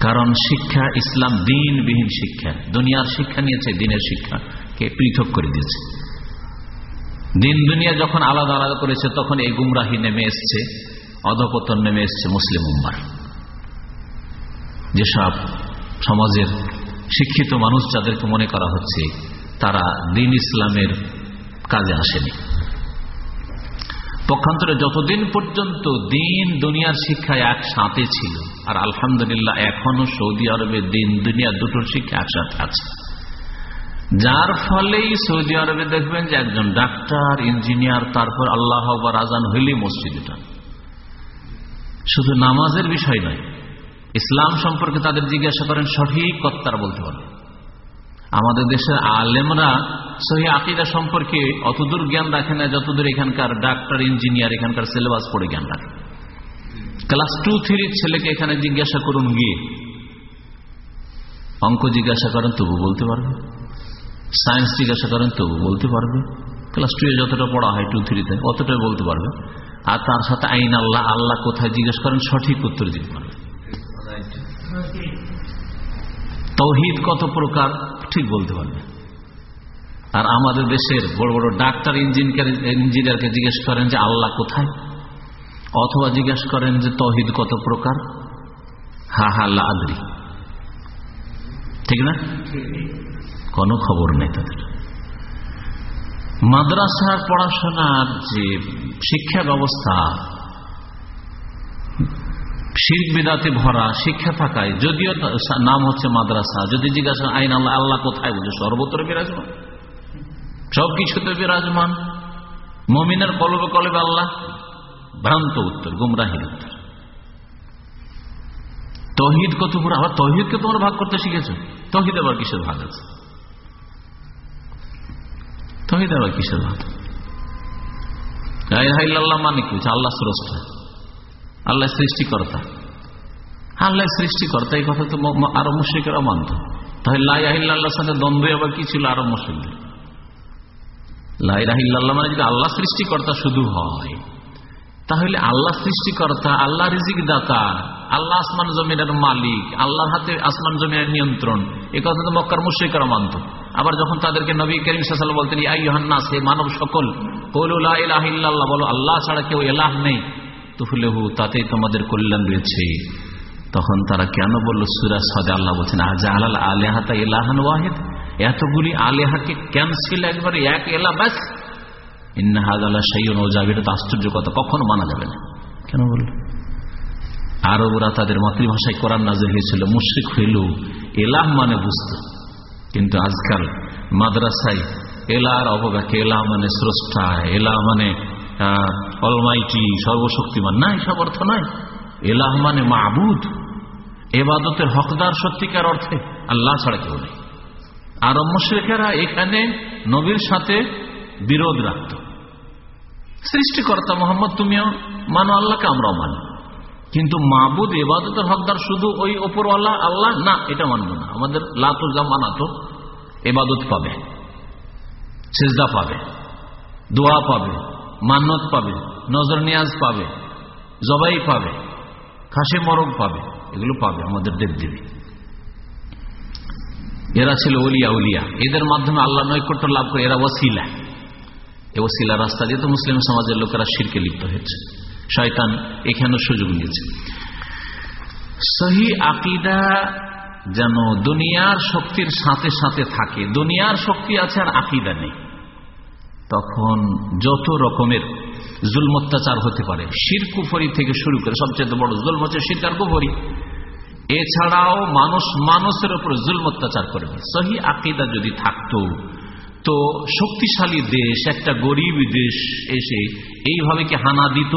কারণ শিক্ষা ইসলাম দিনবিহীন শিক্ষা। দুনিয়ার শিক্ষা নিয়েছে, দিনের শিক্ষাকে পৃথক করে দিয়েছে। দিন দুনিয়া যখন আলাদা আলাদা করেছে, তখন এই গুমরাহি নেমে এসছে, অধপতন নেমে এসছে মুসলিম উম্মার। যেসব সমাজের শিক্ষিত মানুষ যাদেরকে মনে করা হচ্ছে, তারা দিন ইসলামের কাজে আসেনি। পক্ষান্তরে যতদিন পর্যন্ত দিন দুনিয়ার শিক্ষায় একসাথে ছিল, আর আলহামদুলিল্লাহ এখনও সৌদি আরবে দিন দুনিয়া দুটোর শিক্ষা একসাথে আছে। যার ফলেই সৌদি আরবে দেখবেন যে একজন ডাক্তার, ইঞ্জিনিয়ার, তারপর আল্লাহ বা রাজান হইলে মসজিদটা। শুধু নামাজের বিষয় নয়, ইসলাম সম্পর্কে তাদের জিজ্ঞাসা করেন, সঠিক কর্তারা বলতে পারে আমাদের দেশের আলেমরা সহি আকিদা সম্পর্কে অতদূর জ্ঞান রাখে না যতদূর এখানকার ডাক্তার ইঞ্জিনিয়ার এখানকার সিলেবাস পড়ে জ্ঞান রাখে। ক্লাস টু থ্রির ছেলেকে এখানে জিজ্ঞাসা করুন গিয়ে। অঙ্ক জিজ্ঞাসা করেন তবু বলতে পারবে। সায়েন্স জিজ্ঞাসা করেন তবু বলতে পারবে। ক্লাস টু এ যতটা পড়া হয় টু থ্রিতে অতটাই বলতে পারবে। আর তার সাথে আইন আল্লাহ আল্লাহ কোথায় জিজ্ঞেস করেন সঠিক উত্তর দিতে পারবে। তৌহিদ কত প্রকার ঠিক বলতে পারবে। আর আমাদের দেশের বড় বড় ডাক্তার ইঞ্জিনিয়ার ইঞ্জিনিয়ারকে জিজ্ঞেস করেন যে আল্লাহ কোথায়? অথবা জিজ্ঞেস করেন যে তহিদ কত প্রকার? হা হা লাদ্রি ঠিক না? কোনো খবর নেই তাদের। মাদ্রাসার পড়াশোনার যে শিক্ষা ব্যবস্থা, শির ভরা, শিক্ষা থাকায়, যদিও নাম হচ্ছে মাদ্রাসা, যদি জিজ্ঞাসা আইন আল্লাহ আল্লাহ কোথায়? বলছে সর্বত্র বিরাজমান সবকিছুতে বিরাজমান। মমিনের কলবে কলবে আল্লাহ, ভ্রান্ত উত্তর, গুমরাহির উত্তর। তহিদ কত পুরো আবার তহিদকে তোমরা ভাগ করতে শিখেছ। তহিদ আবার কিসের ভাগ আছে? তহিদ আবার কিসের ভাগ? আল্লাহ মানে কি? আল্লাহ স্রষ্টা। আল্লাহ সৃষ্টিকর্তা। আল্লাহ সৃষ্টিকর্তা, এই কথা তো আরও মুশ্রিকেরা মানত। তাহলে লাইহিল্লাহর সাথে দ্বন্দ্ব আবার কি ছিল আরও মুশ্রিকদের? লাইরাহিল্লাহ মানে যদি আল্লাহ সৃষ্টিকর্তা শুধু হয়, তাহলে আল্লাহ সৃষ্টিকর্তা, আল্লাহ রিজিক দাতা আল্লাহ আসমান জমিনের মালিক, আল্লাহর হাতে আসমান জমিনের নিয়ন্ত্রণ, এ কথা তো মক্কার মুশ্রিকরা মানত। আবার যখন তাদেরকে নবী করিম সাল বলতেন আই হান্নাস হে মানব সকল কৌল্লাহ বলো আল্লাহ ছাড়া কেউ এলাহ নেই। তুফুলেহু তাতেই তোমাদের কল্যাণ রয়েছে। তখন তারা কেন বলল, সুরা সদে আল্লাহ বলছেন, আজা আল্লাহ আলেহাতা এলাহান ওয়াহেদ? এতগুলি আলেহাকে ক্যান্সেল একবারে এক এলা ব্যাস। ইন্নাহাদ আল্লাহ সাইন ও যাবে এটা তো আশ্চর্য কথা কখনো মানা যাবে না। কেন বলল? আরবরা তাদের মাতৃভাষায় কোরআন নাজির হয়েছিল মুশ্রিক হইল এলাহ মানে বুঝত। কিন্তু আজকাল মাদ্রাসায় এলার অবগাকে এলা মানে স্রষ্টা এলা মানে অলমাইটি সর্বশক্তিমান না এসব অর্থ নয়। এলাহ মানে মাহবুদ এবাদতের হকদার সত্যিকার অর্থে আল্লাহ ছাড়া কেউ নেই। আরব মুশ্রিকেরা এখানে নবীর সাথে বিরোধ রাখত। সৃষ্টিকর্তা মোহাম্মদ তুমিও মানো, আল্লাহকে আমরাও মানি। কিন্তু মাহবুদ এবাদতের হকদার শুধু ওই ওপরওয়ালা আল্লাহ? না, এটা মানবো না। আমাদের লাতুজা মানাতো এবাদত পাবে, সেজদা পাবে, দোয়া পাবে, মান্নত পাবে, নজর নিয়াজ পাবে, জবাই পাবে, খাসি মরগ পাবে, এগুলো পাবে আমাদের দেবদেবী। এরা ছিল উলিয়া উলিয়া। এদের মাধ্যমে আল্লাহ নৈকট্য লাভ করে এরা ওসিলা। এ ওসিলা রাস্তা দিয়ে তো মুসলিম সমাজের লোকেরা শিরকে লিপ্ত হয়েছে। শয়তান এখানে সুযোগ নিয়েছে। সহি আকিদা যেন দুনিয়ার শক্তির সাথে সাথে থাকে। দুনিয়ার শক্তি আছে আর আকিদা নেই। তখন যত রকমের জুল অত্যাচার হতে পারে শির কুফরি থেকে শুরু করে সবচেয়ে বড় জুল হচ্ছে শিরকার কুফরি। এছাড়াও মানুষ মানুষের উপর জুল অত্যাচার করবে সহি আকিদা যদি থাকতো, তো শক্তিশালী দেশ, একটা গরিব দেশ এসে এইভাবে কি হানা দিত?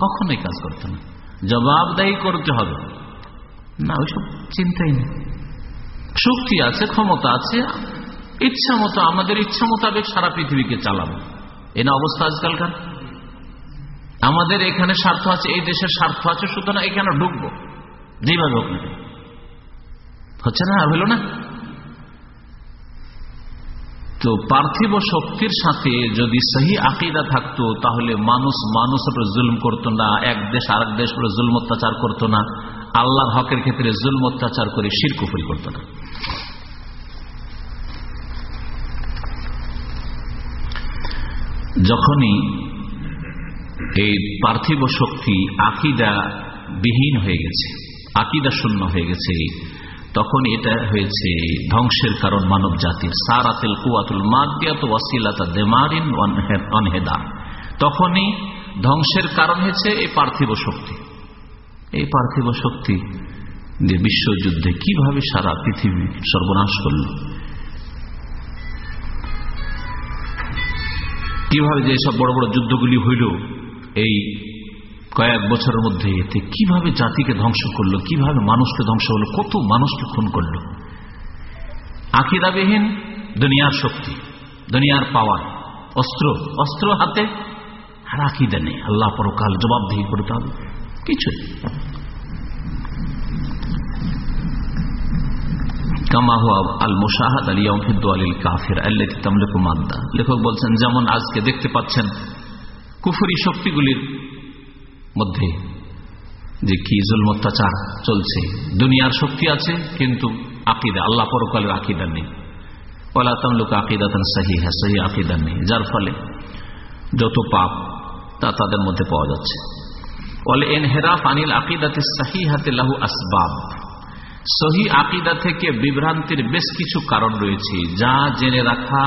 কখনোই কাজ করতো না। জবাবদায়ী করতে হবে। না, ওইসব চিন্তাই নেই। শক্তি আছে, ক্ষমতা আছে, ইচ্ছা মতো, আমাদের ইচ্ছা মোতাবেক সারা পৃথিবীকে চালাবো। এ না অবস্থা আজকালকার? আমাদের এখানে স্বার্থ আছে, এই দেশের স্বার্থ আছে, সুতরাং এখানে ঢুকবো। যেভাবে হোক না। হচ্ছে না হইল না। তো পার্থিব শক্তির সাথে যদি সহি আকিদা থাকতো, তাহলে মানুষ মানুষের জুলম করতো না, এক দেশ আরেক দেশ উপরে জুলম অত্যাচার করতো না। আল্লাহর হকের ক্ষেত্রে জুলম অত্যাচার করে শিরকুফুরি করতো না। যখনই এই পার্থিব শক্তি আকিদা বিহীন হয়ে গেছে আকিদা শূন্য হয়ে গেছে। তখন এটা হয়েছে ধ্বংসের কারণ মানব জাতির। সারাতিল কুয়াতুল মাদিয়াত দেমারিন অনহেদা তখনই ধ্বংসের কারণ হয়েছে এই পার্থিব শক্তি। এই পার্থিব শক্তি যে বিশ্বযুদ্ধে কীভাবে সারা পৃথিবী সর্বনাশ করল। কীভাবে যে সব বড় বড় যুদ্ধগুলি হইল, এই কয়েক বছরের মধ্যে এতে কীভাবে জাতিকে ধ্বংস করল, কীভাবে মানুষকে ধ্বংস হলো, কত মানুষকে খুন করল? আকিদাবিহীন দুনিয়ার শক্তি, দুনিয়ার পাওয়ার অস্ত্র অস্ত্র হাতে আর আকিদা নেই। আল্লাহ পরকাল জবাবদিহি করতে হবে। কিছু লেখক বলছেন, যেমন আজকে দেখতে পাচ্ছেন, কুফুরি শক্তিগুলির মধ্যে যে কি জুল অত্যাচার চলছে। দুনিয়ার শক্তি আছে, কিন্তু আকিদা, আল্লাহ পরকালের আকিদা নেই। ওলা তামলুক আকিদাতন সাহি হ্যাঁ সহি আকিদা নেই। যার ফলে যত পাপ, তা তাদের মধ্যে পাওয়া যাচ্ছে। বলে এনহেরাফ আনিল আকিদাতে সাহি হাতে লাহু আসবাব। সহি আকিদা থেকে বিভ্রান্তির বেশ কিছু কারণ রয়েছে, যা জেনে রাখা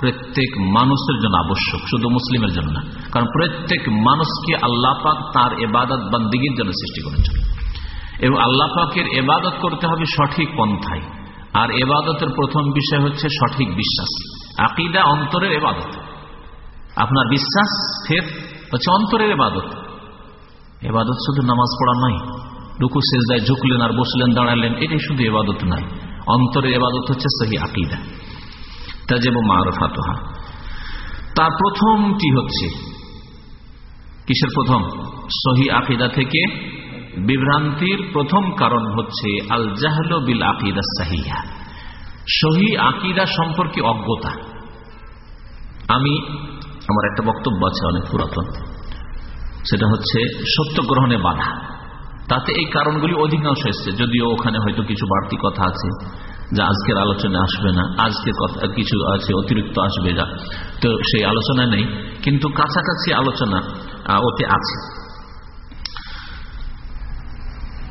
প্রত্যেক মানুষের জন্য আবশ্যক, শুধু মুসলিমের জন্য না। কারণ প্রত্যেক মানুষকে আল্লাহ পাক তার এবাদত বন্দিগির জন্য সৃষ্টি করেছেন। এবং আল্লাহ পাকের এবাদত করতে হবে সঠিক পন্থায়। আর এবাদতের প্রথম বিষয় হচ্ছে সঠিক বিশ্বাস। আকিদা অন্তরের এবাদত আপনার বিশ্বাস, ফের হচ্ছে অন্তরের এবাদত এবাদত শুধু নামাজ পড়া নয়। রুকু, সেজদায় ঝুঁকলেন আর বসলেন, দাঁড়ালেন, এটাই শুধু এবাদত নয়। অন্তরের এবাদত হচ্ছে সহি আকিদা। তাজেব মারফাতহা। তার প্রথমটি হচ্ছে? কিসের প্রথম? সহি আকিদা থেকে বিভ্রান্তির প্রথম কারণ হচ্ছে আল জাহল বিল আকিদা সাহিয়া সহি আকিদা সম্পর্কে অজ্ঞতা। আমি, আমার একটা বক্তব্য আছে অনেক পুরাতন। সেটা হচ্ছে সত্য গ্রহণে বাধা। তাতে এই কারণগুলি অধিকাংশ এসছে। যদিও ওখানে হয়তো কিছু বাড়তি কথা আছে। যা আজকের আলোচনা আসবে না আজকের কথা কিছু আছে, অতিরিক্ত আসবে যা তো সেই আলোচনা নেই, কিন্তু কাছাকাছি আলোচনা ওতে আছে।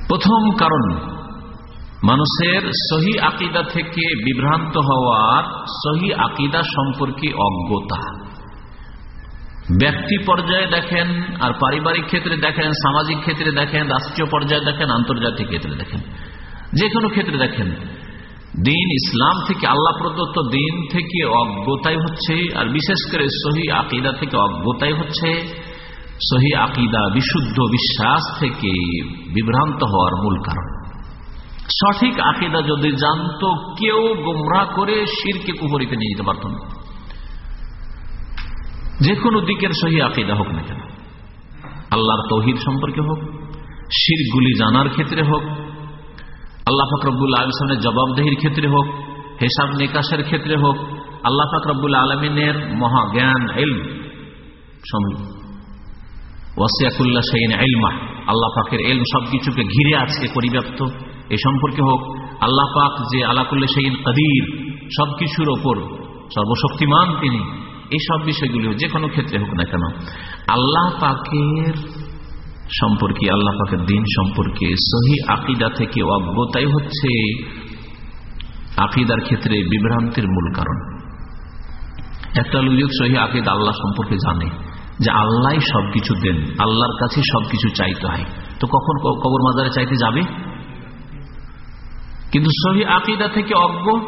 প্রথম কারণ, মানুষের সহি আকিদা থেকে বিভ্রান্ত হওয়ার সহি আকিদা সম্পর্কে অজ্ঞতা। ব্যক্তি পর্যায়ে দেখেন আর পারিবারিক ক্ষেত্রে দেখেন, সামাজিক ক্ষেত্রে দেখেন, রাষ্ট্রীয় পর্যায়ে দেখেন, আন্তর্জাতিক ক্ষেত্রে দেখেন যে কোনো ক্ষেত্রে দেখেন দিন ইসলাম থেকে আল্লাহ প্রদত্ত দিন থেকে অজ্ঞতাই হচ্ছে, আর বিশেষ করে সহি আকিদা থেকে অজ্ঞতাই হচ্ছে। সহি আকিদা বিশুদ্ধ বিশ্বাস থেকে বিভ্রান্ত হওয়ার মূল কারণ। সঠিক আকিদা যদি জানতো, কেউ গোমরা করে শিরকে কুহরিতে নিয়ে যেতে পারত না। যে কোনো দিকের সহি আকিদা হোক না কেন। আল্লাহর তৌহিদ সম্পর্কে হোক, শিরগুলি জানার ক্ষেত্রে হোক আল্লাহ ফাকরবুল আলমের জবাবদেহির ক্ষেত্রে হোক, হেসাব নিকাশের ক্ষেত্রে হোক, আল্লাহ ফাকরবুল আলমিনের মহাজ্ঞান এল ওয়াসিয়াকুল্লা সেইন এলমা আল্লাহ পাকের এলম সবকিছুকে ঘিরে আছে পরিব্যাপ্ত। এ সম্পর্কে হোক, আল্লাহ পাক যে আলাকুল্লা সেইন কদির, সবকিছুর ওপর সর্বশক্তিমান তিনি এই সব বিষয়গুলি যে কোনো ক্ষেত্রে হোক না কেন, আল্লাহ পাকের সম্পর্কে, আল্লাহ পাকের দিন সম্পর্কে সহি আকিদা থেকে অজ্ঞতাই হচ্ছে আকিদার ক্ষেত্রে বিভ্রান্তির মূল কারণ। একটা লোক সহি আকিদ আল্লাহ সম্পর্কে জানে যে আল্লাহ সবকিছু দেন, আল্লাহর কাছে সবকিছু চাইতে হয়। তো কখন কবর মাজারে চাইতে যাবে? কিন্তু সহি আকিদা থেকে অজ্ঞ।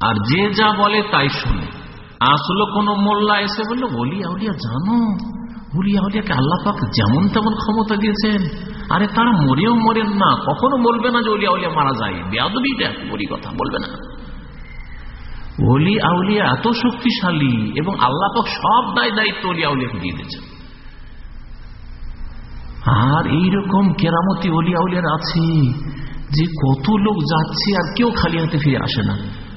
আর যে যা বলে তাই শুনে। আসলে কোন মোল্লা এসে বলল বলিয়া উলিয়া জানো উলিয়াকে আল্লাহ পাক যেমন তেমন ক্ষমতা দিয়েছেন? আরে তারা মরেও মরেন না, কখনো বলবে না যে উলিয়া উলিয়া মারা যায়। বেয়াদবি বলি কথা, বলবে না। অলি আউলিয়া এত শক্তিশালী এবং আল্লাহ পাক সব দায় দায়িত্ব অলি আউলিয়াকে দিয়ে দিয়েছেন। আর এইরকম কেরামতি অলি আউলিয়ার আছে যে কত লোক যাচ্ছে আর কেউ খালি হাতে ফিরে আসে না।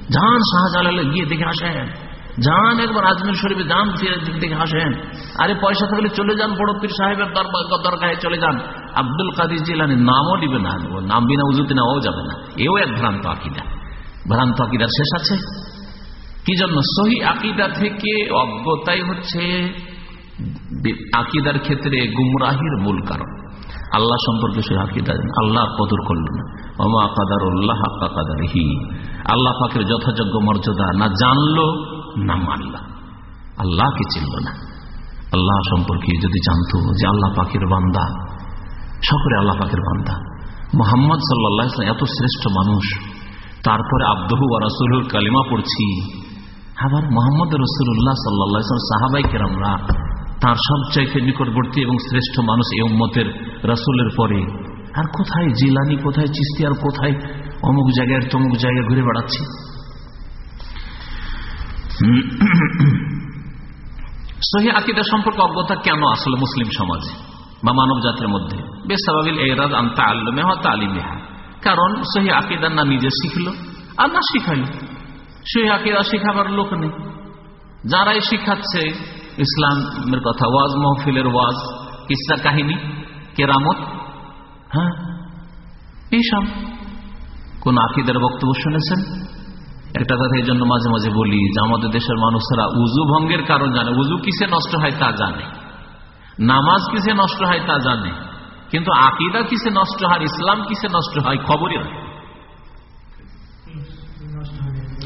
যান শাহজালালে গিয়ে দেখে আসেন। যান একবার আজমির শরীফে যান ফিরে দেখে আসেন। আরে পয়সা থাকলে চলে যান, বড় পীর সাহেবের দরকারে চলে যান। আব্দুল কাদির জিলানি নামও দিবে না। নাম বিনা উজুতে নেওয়াও যাবে না। এও এক ভ্রান্ত আকিদা। ভ্রান্ত আকিদার শেষ আছে? কি জন্য? সহি আকিদা থেকে অজ্ঞতাই হচ্ছে আকিদার ক্ষেত্রে গুমরাহির মূল কারণ। আল্লাহ সম্পর্কে সে আকিদা আল্লাহ কদর করল না। অমা কাদার উল্লাহ কাদারহি। আল্লাহ পাকের যথাযোগ্য মর্যাদা না জানলো না মানল আল্লাহকে চিনল না। আল্লাহ সম্পর্কে যদি জানতো যে আল্লাহ পাকের বান্দা, সকলে আল্লাহ পাকের বান্দা। মোহাম্মদ সাল্লাহ এত শ্রেষ্ঠ মানুষ, তারপরে আব্দহু রসুলুর কালিমা পড়ছি। আবার মোহাম্মদ রসুল্লাহ সাল্লা সাহাবাই কেরামরা, তার সবচাইতে নিকটবর্তী এবং শ্রেষ্ঠ মানুষ এই উম্মতের রসুলের পরে। আর কোথায় জিলানি, কোথায় চিস্তি আর কোথায় অমুক জায়গায় তমুক জায়গায় ঘুরে বেড়াচ্ছি? সহি আকিদা সম্পর্কে অজ্ঞতা কেন আসলে মুসলিম সমাজে বা মানব জাতির মধ্যে? বেসাবিল এরাজ আন্তা আল্লমে হওয়া তালিমেহা কারণ সহি আকিদা না নিজে শিখলো, আর না শিখাইল সহি আকিদা শিখাবার লোক নেই। যারাই শিখাচ্ছে ইসলামের কথা, ওয়াজ মহফিলের ওয়াজ, কিসা কাহিনী, কেরামত হ্যাঁ এইসব। কোন আকিদের বক্তব্য শুনেছেন? একটা কথা এই জন্য মাঝে মাঝে বলি যে আমাদের দেশের মানুষরা উজু ভঙ্গের কারণ জানে। উজু কিসে নষ্ট হয় তা জানে। নামাজ কিসে নষ্ট হয় তা জানে। কিন্তু আকিদা কিসে নষ্ট হয়, ইসলাম কিসে নষ্ট হয়, খবরই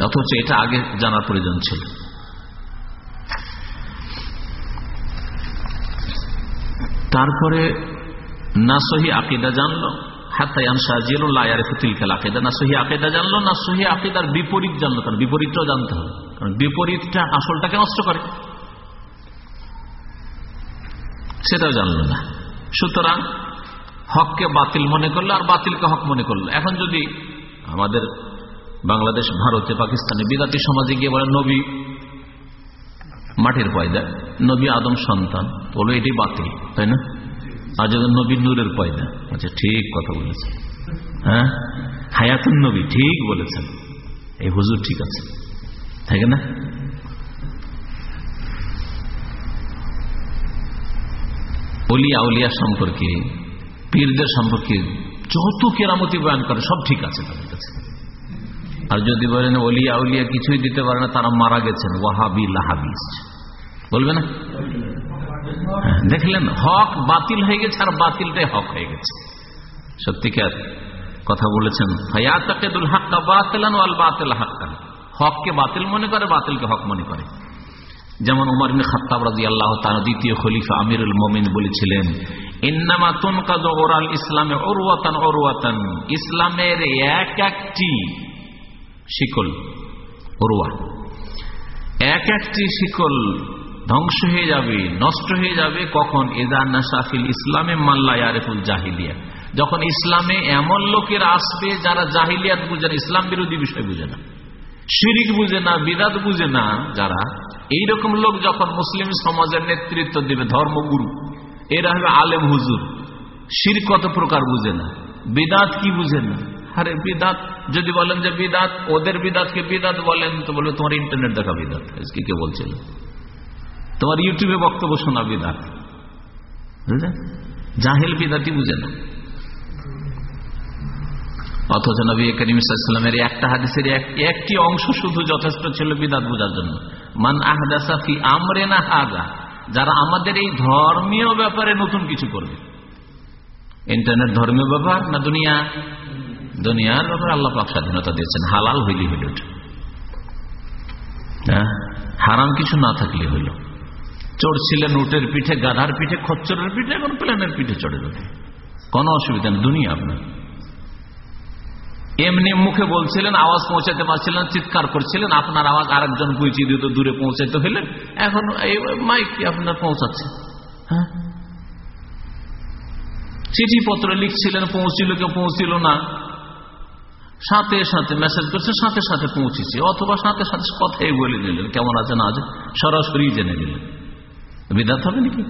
অথচ এটা আগে জানার প্রয়োজন ছিল। তারপরে না সহি আকিদা জানলো জানলো, না সহি আকিদার বিপরীত জানলো, কারণ বিপরীতটাও জানতে হবে। কারণ বিপরীতটা আসলটাকে নষ্ট করে। সেটাও জানলো না। সুতরাং হককে বাতিল মনে করল আর বাতিলকে হক মনে করল। এখন যদি আমাদের বাংলাদেশ, ভারতে পাকিস্তানে বিদাতি সমাজে গিয়ে বলে নবী মাটির পয়দা, নবী আদম সন্তান বলো এটি বাতিল, তাই না? আর যদি নবী নূরের পয়দা। আচ্ছা ঠিক কথা বলেছেন। হ্যাঁ? হায়াতুন নবী, ঠিক বলেছেন। এই হুজুর ঠিক আছে। থাকে না? সম্পর্কে, পীরদের সম্পর্কে যত কেরামতি বয়ান করে, সব ঠিক আছে তাদের কাছে। আর যদি বলেন অলিয়া উলিয়া কিছুই দিতে পারে না, তারা মারা গেছেন। ওয়াহাবি লাহাবি বলবে না? দেখলেন হক বাতিল হয়ে গেছে আর বাতিলটাই হক হয়ে গেছে। সত্যিকার কথা বলেছেন হাক্কা বাতিল মনে করে, বাতিলকে হক মনে করে। যেমন উমর ইবনে খাত্তাব রাদিয়াল্লাহু দ্বিতীয় খলিফা আমিরুল মুমিন বলেছিলেন, ইন্নামা তুনকাদু ওরাল ইসলামে উরওয়াতান উরওয়াতান। ইসলামের এক একটি শিকল, উরওয়া। এক একটি শিকল ধ্বংস হয়ে যাবে, নষ্ট হয়ে যাবে কখন? এজান্না সাফিল ইসলামে মাল্লা ইয়ারেফুল জাহিলিয়া যখন ইসলামে এমন লোকের আসবে যারা জাহিলিয়াত বুঝে না, ইসলাম বিরোধী বিষয় বুঝে না, শিরিক বুঝে না, বিদাত বুঝে না, যারা এইরকম লোক যখন মুসলিম সমাজের নেতৃত্ব দেবে, ধর্মগুরু, এরা হবে আলেম হুজুর শির কত প্রকার বুঝে না, বিদাত কি বুঝে না? আরে বিদাত, যদি বলেন যে বিদাত, ওদের বিদাতকে বিদাত বলেন, তো বলবে তোমার ইন্টারনেট দেখা বিদাত কি কে বলছিল? তোমার ইউটিউবে বক্তব্য শোনা বিদাত বুঝলেন জাহেল বিদাতি বুঝে না অথচ নবী করিম ইসলামের একটা হাদিসের একটি অংশ শুধু যথেষ্ট ছিল বিদাত বোঝার জন্য। মান আহদাসাফি আমরে না হাজা যারা আমাদের এই ধর্মীয় ব্যাপারে নতুন কিছু করবে। ইন্টারনেট ধর্মীয় ব্যাপার না দুনিয়া? দুনিয়ার ব্যাপারে আল্লাহ পাক স্বাধীনতা দিয়েছেন, হালাল হইলি হইল হারাম কিছু না থাকলে হইল। চড়ছিলেন উটের পিঠে, গাধার পিঠে, খচ্চরের পিঠে, এখন প্লেনের পিঠে চড়ে যাবে। কোনো অসুবিধা নেই, দুনিয়া আপনার। এমনি মুখে বলছিলেন, আওয়াজ পৌঁছাতে পারছিলেন, চিৎকার করছিলেন, আপনার আওয়াজ আরেকজন পৌঁছে দিত, দূরে পৌঁছাতে হইলেন এখন এই মাইক আপনার পৌঁছাচ্ছে? হ্যাঁ? চিঠিপত্র লিখছিলেন, পৌঁছিল কেউ পৌঁছিল না। সাথে সাথে মেসেজ করছে, সাথে সাথে পৌঁছেছে, অথবা সাথে সাথে কথাই বলে নিলেন কেমন আছে না আছে, সরাসরি জেনে নিলেন। বিদাত হবে নাকি?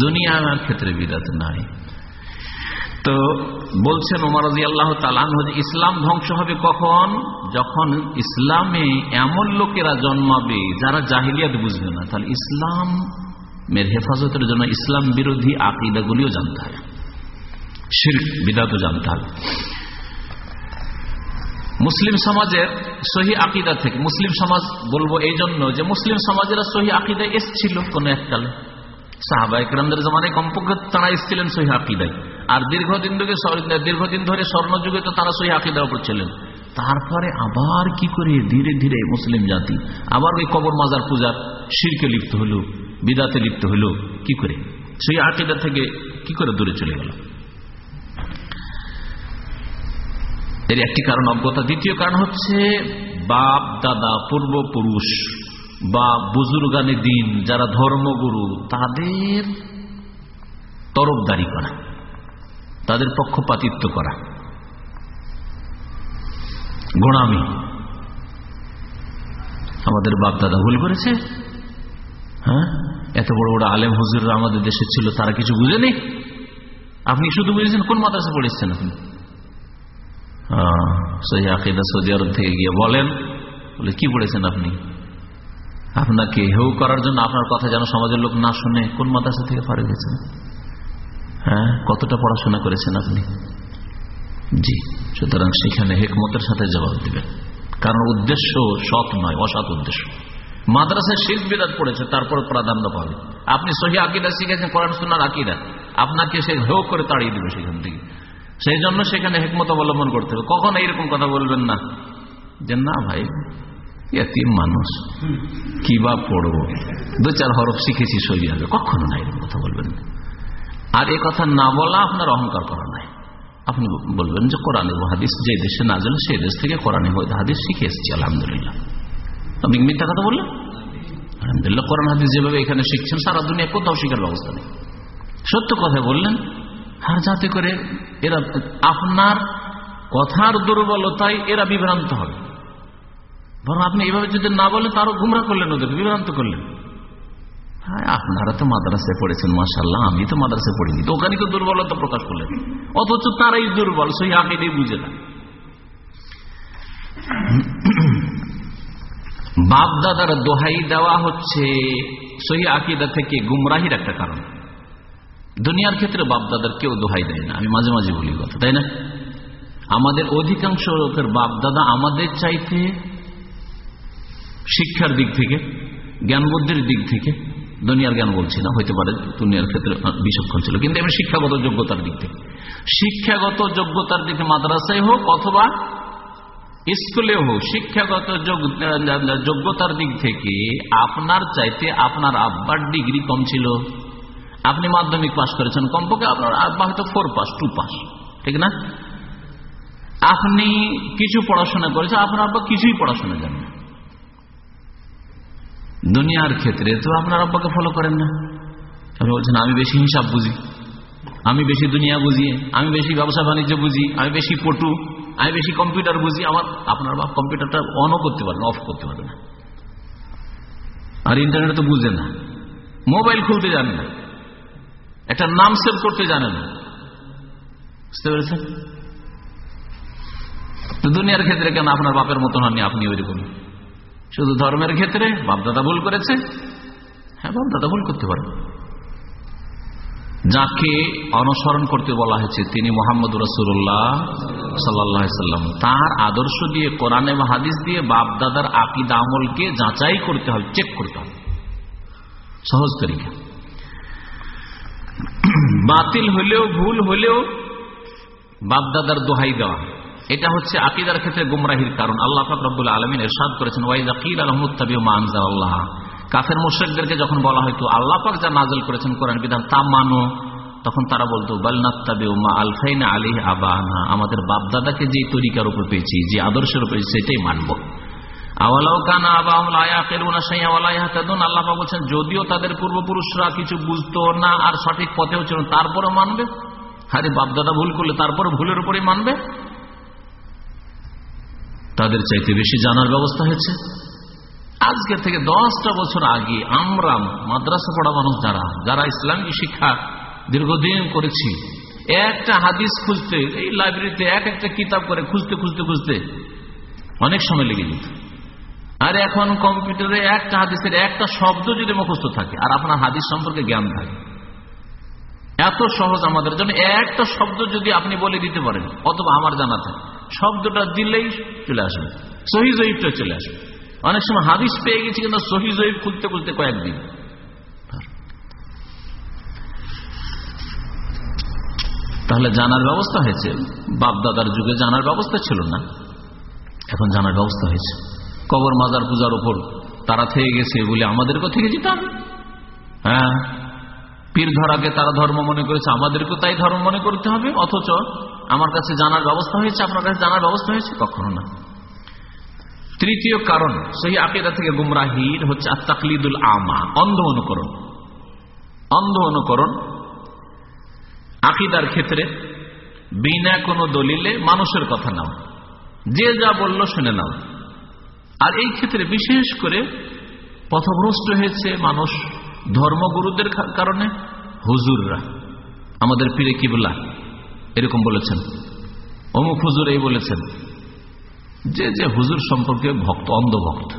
দুনিয়ার ক্ষেত্রে বিদাত নাই। তো বলছেন ওমারাজি আল্লাহ তালান ইসলাম ধ্বংস হবে কখন? যখন ইসলামে এমন লোকেরা জন্মাবে যারা জাহিলিয়াত বুঝবে না, তাহলে ইসলাম মের হেফাজতের জন্য ইসলাম বিরোধী আকিদাগুলিও জানতে হবে শির বিদাতও জানতে হবে মুসলিম সমাজের সহি আকিদা থেকে, মুসলিম সমাজ বলব এই জন্য যে মুসলিম সমাজেরা সহি আকিদা এসছিল কোন এককালে। সাহাবা একরামদের জমানায় কমপক্ষে তারা এসেছিলেন সহি আকিদায়। আর দীর্ঘদিন ধরে দীর্ঘদিন ধরে স্বর্ণযুগে তো তারা সহি আকিদার উপর ছিলেন। তারপরে আবার কি করে ধীরে ধীরে মুসলিম জাতি, আবার ওই কবর মাজার পূজার শিরকে লিপ্ত হলো, বিদাতে লিপ্ত হলো, কি করে? সেই আকিদা থেকে কি করে দূরে চলে গেল? এর একটি কারণ অজ্ঞতা, দ্বিতীয় কারণ হচ্ছে বাপ, দাদা, পূর্বপুরুষ বা বুজুর্গানে দিন যারা ধর্মগুরু, তাদের তরফদারি করা, তাদের পক্ষপাতিত্ব করা গোড়ামি আমাদের বাপ, দাদা ভুল করেছে? হ্যাঁ? এত বড় বড় আলেম হুজুররা আমাদের দেশে ছিল, তারা কিছু বুঝেনি? আপনি শুধু বুঝেছেন, কোন মাদ্রাসা পড়েছেন আপনি? সহি আকিদা সৌদি আরব থেকে গিয়ে বলেন, বলে, কি পড়েছেন আপনি? আপনাকে হেউ করার জন্য আপনার কথা যেন সমাজের লোক না শুনে কোন মাদ্রাসা থেকে পারে গেছেন হ্যাঁ কতটা পড়াশোনা করেছেন আপনি? জি, সুতরাং সেখানে হেকমতের সাথে জবাব দিবেন। কারণ উদ্দেশ্য সৎ নয়, অসৎ উদ্দেশ্য। মাদ্রাসায় শিল্প বিরাট পড়েছে তারপর প্রাধান্য পাবে। আপনি সহি আকিদা শিখেছেন, কোরআন সুনার আকিদা। আপনাকে সে হেউ করে তাড়িয়ে দিবে সেখান থেকে। সেই জন্য সেখানে হেকমত অবলম্বন করতে হবে। কখন এইরকম কথা বলবেন না? যে না ভাই মানুষ। কি বা পড়ব? দু চার হরফ শিখেছি সহি হবে। কখনো না এরকম কথা বলবেন। না। আর এ কথা না বলা আপনার অহংকার করা নাই। আপনি বলবেন যে কোরআন হাদিস, যে দেশে না জানেন সেই দেশ থেকে কোরআন হাদিস শিখে এসেছি, আলহামদুলিল্লাহ। আপনি মিথ্যা কথা বললেন? আলহামদুলিল্লাহ, কোরআন, হাদিস যেভাবে এখানে শিখছেন, সারা দুনিয়া কোথাও শিখার ব্যবস্থা নেই। সত্য কথা বললেন আর যাতে করে এরা আপনার কথার দুর্বলতায় এরা বিভ্রান্ত হবে। বরং আপনি এভাবে যদি না বলেন তারও গুমরা করলেন ওদের বিভ্রান্ত করলেন। হ্যাঁ আপনারা তো মাদ্রাসায় পড়েছেন মাসাল্লাহ আমি তো মাদ্রাসায় পড়িনি, তো ওখানে তো দুর্বলতা প্রকাশ করলেন। অথচ তারাই দুর্বল, সেই আকিদেই বুঝে না। বাপ দাদার দোহাই দেওয়া হচ্ছে সহি আকিদা থেকে গুমরাহির একটা কারণ। দুনিয়ার ক্ষেত্রে বাপ দাদার কেউ দোহাই দেয় না। আমি মাঝে মাঝে বলি কথা, তাই না? আমাদের অধিকাংশ লোকের বাপ দাদা আমাদের চাইতে শিক্ষার দিক থেকে জ্ঞান বুদ্ধির দিক থেকে দুনিয়ার জ্ঞান বলছি না, হইতে পারে দুনিয়ার ক্ষেত্রে বিচক্ষণ ছিল, কিন্তু আমি শিক্ষাগত যোগ্যতার দিক থেকে। শিক্ষাগত যোগ্যতার দিকে মাদ্রাসায় হোক অথবা স্কুলে হোক, শিক্ষাগত যোগ- যোগ্যতার দিক থেকে আপনার চাইতে আপনার আব্বার ডিগ্রি কম ছিল। আপনি মাধ্যমিক পাশ করেছেন কমপক্ষে আপনার হয়তো ফোর পাস টু পাস ঠিক না? আপনি কিছু পড়াশোনা করেছেন, আপনার আব্বা কিছুই পড়াশোনা জানেন দুনিয়ার ক্ষেত্রে তো আপনার আব্বাকে ফলো করেন না। আপনি বলছেন, আমি বেশি হিসাব বুঝি, আমি বেশি দুনিয়া বুঝি, আমি বেশি ব্যবসা বাণিজ্য বুঝি, আমি বেশি পটু, আমি বেশি কম্পিউটার বুঝি, আমার আপনার বাপ কম্পিউটারটা অনও করতে পারে না অফ করতে পারে না। আর ইন্টারনেট তো বুঝে না মোবাইল খুলতে জানে না। একটা নাম সেভ করতে জানে না বুঝতে পেরেছেন? দুনিয়ার ক্ষেত্রে কেন আপনার বাপের মতন হননি? আপনি ওইরকম শুধু ধর্মের ক্ষেত্রে? বাপদাদা ভুল করেছে? হ্যাঁ বাপদাদা ভুল করতে পারে। যাকে অনুসরণ করতে বলা হয়েছে, তিনি মোহাম্মদ রসুল্লাহ সাল্লাম। তার আদর্শ দিয়ে, কোরআন হাদিস দিয়ে বাপদাদার আকিদ আমলকে যাচাই করতে হবে, চেক করতে হবে। সহজ তরিকা। বাতিল হলেও, ভুল হলেও বাপদাদার দোহাই দেওয়া। এটা হচ্ছে আকিদার ক্ষেত্রে গুমরাহির কারণ। আল্লাহ ফাকরুল আলমিন এরশাদ করেছেন, ওয়াইজ আকিল আলমুত্তাবি মানজার আল্লাহ কাফের মোশেকদেরকে যখন বলা হয়তো আল্লাহ পাক যা নাজল করেছেন কোরআন বিধান তা মানো, তখন তারা বলতো বালনাত্তাবে আলী আবানা। আমাদের বাপদাদাকে যে তরিকার উপর পেয়েছি, যে আদর্শের উপর সেটাই মানবো। আল্লাহ বলছেন, যদিও তাদের পূর্বপুরুষরা কিছু বুঝতো না আর সঠিক পথেও ছিল তারপরে মানবে? আরে বাপদাদা ভুল করলে তারপরে ভুলের উপরেই মানবে? তাদের চাইতে বেশি জানার ব্যবস্থা হয়েছে। আজকে থেকে দশটা বছর আগে আমরা মাদ্রাসা পড়া মানুষ যারা যারা ইসলামী শিক্ষা দীর্ঘদিন করেছি, একটা হাদিস খুঁজতে, এই লাইব্রেরিতে এক একটা কিতাব করে খুঁজতে খুঁজতে খুঁজতে অনেক সময় লেগে যেত। আর এখন কম্পিউটারে একটা হাদিসের একটা শব্দ যদি মুখস্থ থাকে, আর আপনার হাদিস সম্পর্কে জ্ঞান থাকে। এত সহজ আমাদের জন্য। একটা শব্দ যদি আপনি বলে দিতে পারেন, অথবা আমার জানা থাকে, শব্দটা দিলেই চলে আসবে, সহি জয়ীফটা চলে আসবে। অনেক সময় হাদিস পেয়ে গেছি কিন্তু সহি জয়ীফ খুলতে খুলতে কয়েকদিন। তাহলে জানার ব্যবস্থা হয়েছে। বাপদাদার যুগে জানার ব্যবস্থা ছিল না, এখন জানার ব্যবস্থা হয়েছে। কবর মাজার পূজার উপর তারা থেকে গেছে বলে আমাদেরকেও থেকে যেতে হবে হ্যাঁ? পীর ধরাকে তারা ধর্ম মনে করেছে, আমাদেরকেও তাই ধর্ম মনে করতে হবে, অথচ আমার কাছে জানার ব্যবস্থা হয়েছে, আপনার কাছে জানার ব্যবস্থা হয়েছে? কখনো না। তৃতীয় কারণ সেই আকিদা থেকে গুমরাহির হচ্ছে আত্মাকলিদুল আমা, অন্ধ অনুকরণ। অন্ধ অনুকরণ আকিদার ক্ষেত্রে বিনা কোনো দলিলে মানুষের কথা নাও। যে যা বলল শুনে নাও। আর এই ক্ষেত্রে বিশেষ করে পথভ্রষ্ট হয়েছে মানুষ ধর্মগুরুদের কারণে হুজুররা। আমাদের পীরে কিবলা এরকম বলেছেন। অমুক হুজুর এই বলেছেন, যে যে হুজুর সম্পর্কে ভক্ত, অন্ধভক্ত।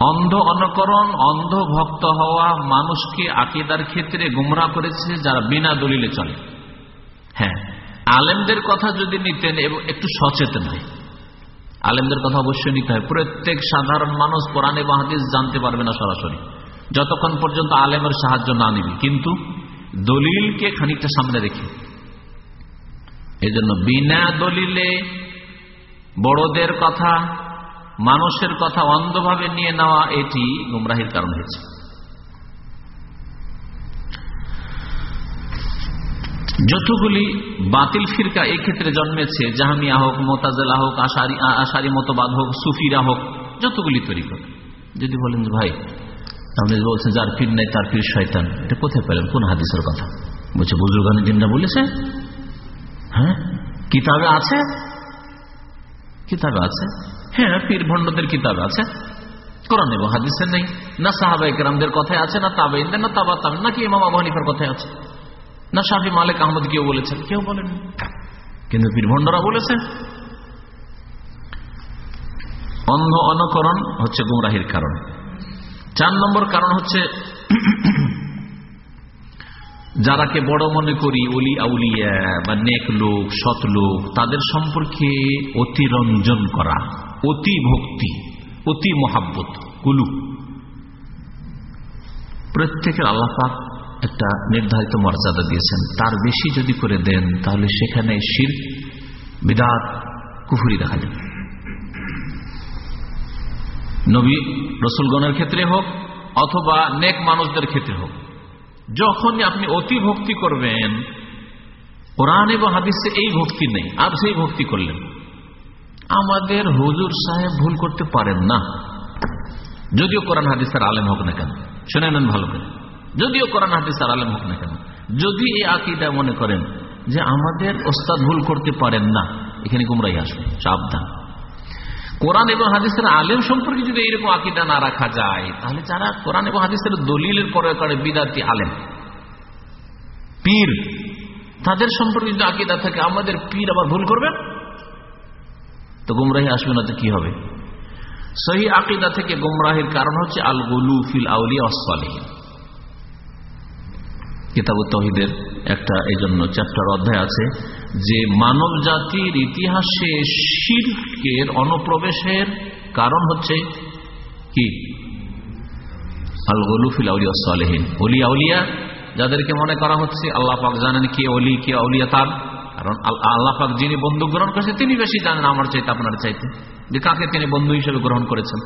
অন্ধ অনুকরণ অন্ধ ভক্ত হওয়া মানুষকে আকিদার ক্ষেত্রে গুমরা করেছে যারা বিনা দলিলে চলে। হ্যাঁ আলেমদের কথা যদি নিতেন, এবং একটু সচেতন হয়। আলেমদের কথা অবশ্যই নিতে হয়। প্রত্যেক সাধারণ মানুষ কোরআনে বাহাদিস জানতে পারবে না সরাসরি। যতক্ষণ পর্যন্ত আলেমের সাহায্য না নিবি। কিন্তু দলিলকে খানিকটা সামনে রেখে। এই জন্য বিনা দলিলে বড়দের কথা, মানুষের কথা অন্ধভাবে নিয়ে নেওয়া এটি গুমরাহির কারণ হয়েছে। যতগুলি বাতিল ফিরকা ক্ষেত্রে জন্মেছে, জাহামিয়া হোক, মোতাজেলা হোক, আশারি আশারি মতবাদ হোক, সুফিরা হোক, যতগুলি তৈরি হোক যদি বলেন ভাই, আপনি বলছেন যার পীর নাই, তার পীর শয়তান এটা কোথায় পেলেন? কোন হাদিসের কথা? বলছে বুজুর্গানি দিনরা বলেছে? হ্যাঁ? কিতাবে আছে? কিতাবে আছে? হ্যাঁ পীর ভণ্ডদের কিতাবে আছে। কোরআন এবং হাদিসে নেই। না সাহাবাই কেরামদের কথায় আছে, না তাবেইনদের না তাবা তাবেন নাকি ইমাম আবু হানিফার কথায় আছে? না শাফি মালিক আহমদ কেউ বলেছেন? কেউ বলেন কিন্তু পীর ভণ্ডরা বলেছে, অন্ধ অনুকরণ হচ্ছে গুমরাহির কারণ। চার নম্বর কারণ হচ্ছে, যারাকে বড় মনে করি, অলি আউলিয়া বা নেক লোক, সৎ লোক, তাদের সম্পর্কে অতিরঞ্জন করা, অতি ভক্তি, অতি মহাব্বত, কুলু। প্রত্যেকের আল্লাপাক একটা নির্ধারিত মর্যাদা দিয়েছেন। তার বেশি যদি করে দেন, তাহলে সেখানে শির, বিদাত, কুফুরি দেখা যাবে নবী রসুলগণের ক্ষেত্রে হোক, অথবা নেক মানুষদের ক্ষেত্রে হোক, যখনই আপনি অতি ভক্তি করবেন, কোরআন এবং হাদিসে এই ভক্তি নেই, আর সেই ভক্তি করলেন। আমাদের হুজুর সাহেব ভুল করতে পারেন না। যদিও কোরআন হাদিসের আলেম হোক না কেন, শুনে নেন ভালো করে। যদিও কোরআন হাদিসের আলেম হোক না কেন, যদি এই আকিদা মনে করেন যে আমাদের ওস্তাদ ভুল করতে পারেন না, এখানে গুমরাই আসবে, সাবধান। কোরআন এবং হাদিসের আলেম সম্পর্কে যদি এইরকম আকিদা না রাখা যায়, তাহলে যারা কোরআন এবং হাদিসের দলিলের পরে করে বিদাতি আলেম, পীর, তাদের সম্পর্কে যদি আকিদা থাকে, আমাদের পীর আবার ভুল করবেন? তো গুমরাহি আসবে না তো কি হবে? সহি আকিদা থেকে গুমরাহির কারণ হচ্ছে আল গুলু ফিল আউলিয়া অসলিহীন কিতাব তহিদের একটা এই জন্য চ্যাপ্টার অধ্যায় আছে, যে মানব জাতির ইতিহাসে শিল্পের অনুপ্রবেশের কারণ হচ্ছে কি? যাদেরকে মনে করা হচ্ছে আল্লাহ পাক জানেন কে অলি, কে তার। কারণ আল্লাহ পাক যিনি বন্ধু গ্রহণ করেছেন, তিনি বেশি জানেন আমার চাইতে, আপনার চাইতে। যে কাকে তিনি বন্ধু হিসেবে গ্রহণ করেছেন।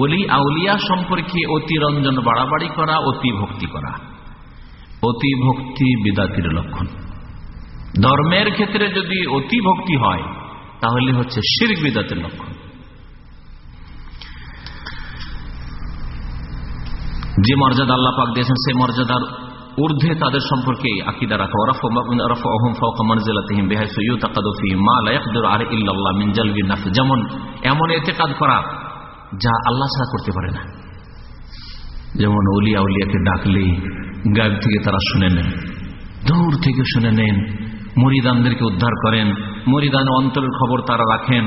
অলি আউলিয়া সম্পর্কে অতিরঞ্জন বাড়াবাড়ি করা, অতি ভক্তি করা। অতি ভক্তি বিদাতির লক্ষণ। ধর্মের ক্ষেত্রে যদি অতি ভক্তি হয়, তাহলে হচ্ছে শির্ক বিদাতের লক্ষণ। যে মর্যাদা আল্লাহ পাক দিয়েছেন, সেই মর্যাদার ঊর্ধ্বে তাদের সম্পর্কে আকিদা রাখা। যেমন, এমন এতেকাদ করা যা আল্লাহ ছাড়া করতে পারে না। যেমন উলিয়া উলিয়াকে ডাকলেই গায়েব থেকে তারা শুনে নেন। দূর থেকে শুনে নেন। মরিদানদেরকে উদ্ধার করেন। মরিদান অন্তরের খবর তারা রাখেন।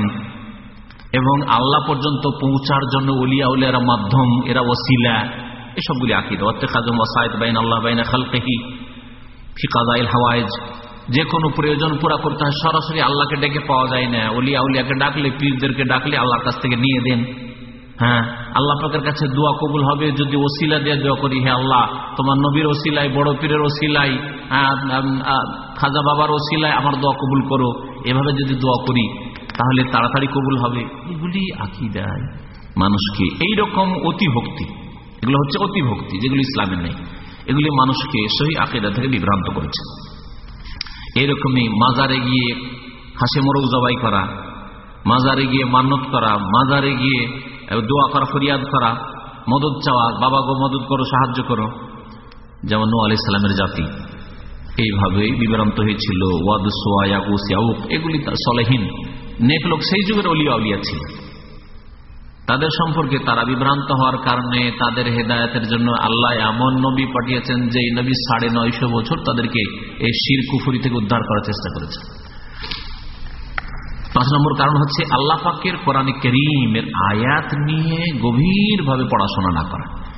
এবং আল্লাহ পর্যন্ত পৌঁছার জন্য উলিয়া উলিয়ারা মাধ্যম, এরা ওসিলা। এসবগুলি আকিদ। অত্তেখাজম ওসায়দ বাইন আল্লাহ বাইন খালকেহি ফিকাদাইল হাওয়াইজ। যে কোনো প্রয়োজন পুরা করতে হয়। সরাসরি আল্লাহকে ডেকে পাওয়া যায় না। উলিয়া উলিয়াকে ডাকলে পীরদেরকে ডাকলে আল্লাহর কাছ থেকে নিয়ে দেন। হ্যাঁ আল্লাহ পাকের কাছে দোয়া কবুল হবে, যদি ওসিলা দিয়ে দোয়া করি হ্যাঁ আল্লাহ, তোমার নবীর ওসিলাই বড় পীরের ওসিলাই খাজা বাবার ওসিলায় আমার দোয়া কবুল করো। এভাবে যদি দোয়া করি, তাহলে তাড়াতাড়ি কবুল হবে। এগুলি আঁকি দেয় মানুষকে এইরকম অতি ভক্তি এগুলো হচ্ছে অতি ভক্তি যেগুলি ইসলামের নেই, এগুলি মানুষকে সহি আকিদা থেকে বিভ্রান্ত করেছে। এইরকমই মাজারে গিয়ে হাসে মোরগ জবাই করা, মাজারে গিয়ে মান্নত করা, মাজারে গিয়ে দোয়া করা, ফরিয়াদ করা মদত চাওয়া, বাবা গো মদত করো, সাহায্য করো। যেমন নু আলি ইসলামের জাতি এইভাবেই বিভ্রান্ত হয়েছিল, ওয়াদ সোয়াউক এগুলি সলেহীন, নেক লোক সেই যুগের অলিয়া উলিয়া ছিল। তাদের সম্পর্কে তারা বিভ্রান্ত হওয়ার কারণে তাদের হেদায়তের জন্য আল্লাহ এমন নবী পাঠিয়েছেন যে নবী সাড়ে নয়শো বছর তাদেরকে এই শির কুফুরি থেকে উদ্ধার করার চেষ্টা করেছে পাঁচ নম্বর কারণ হচ্ছে আল্লাহ পাকের কোরআনে করিমের আয়াত নিয়ে গভীরভাবে পড়াশোনা না করা।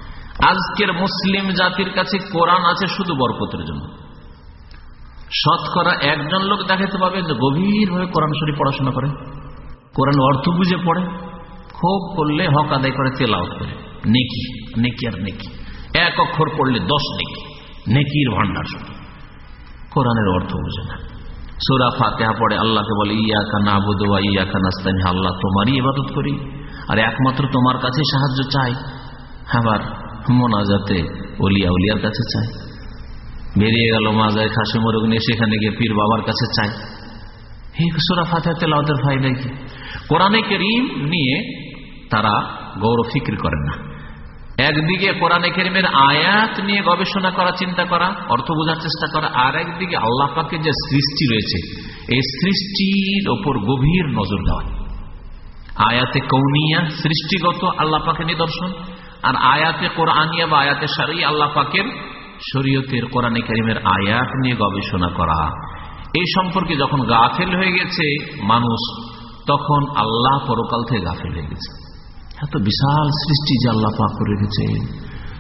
আজকের মুসলিম জাতির কাছে কোরআন আছে শুধু বরকতের জন্য। শতকরা একজন লোক দেখাতে পাবে গভীরভাবে কোরআন শরীফ পড়াশোনা করে। কোরআন অর্থ বুঝে পড়ে। ক্ষোভ করলে হক আদায় করে তেলাওত করে। নেকি নেকি আর নেকি। এক অক্ষর পড়লে দশ নেকি। নেকির ভান্ডার শুধু। কোরআনের অর্থ বুঝে না। সোরা ফাতেহা পড়ে আল্লাহকে বলে ইয়া খানা আবুদুয়া ইয়া খান আস্তানি আল্লাহ তোমারই ইবাদত করি। আর একমাত্র তোমার কাছে সাহায্য চাই। আবার মোনাজাতে অলিয়া উলিয়ার কাছে চাই। বেরিয়ে গেল মাজায় খাসি মোরগ নিয়ে সেখানে গিয়ে পীর বাবার কাছে চাই। কোরআনে করিম নিয়ে তারা গৌরব ফিক্রি করেন না। একদিকে কোরআনে কেরিমের আয়াত নিয়ে গবেষণা করা, চিন্তা করা, অর্থ বোঝার চেষ্টা করা, আর একদিকে আল্লাহ পাকের যে সৃষ্টি রয়েছে, এই সৃষ্টির ওপর গভীর নজর দেওয়া। আয়াতে কৌনিয়া, সৃষ্টিগত আল্লাহ পাকের নিদর্শন, আর আয়াতে কোরআনিয়া বা আয়াতে সারি আল্লাহ পাকের শরীয়তের কোরআনে করিমের আয়াত নিয়ে গবেষণা করা। এই সম্পর্কে যখন গাফেল হয়ে গেছে মানুষ, তখন আল্লাহ পরকাল থেকে গাফেল হয়ে গেছে। এত বিশাল সৃষ্টি যে আল্লাহ পাক করে রেখেছে।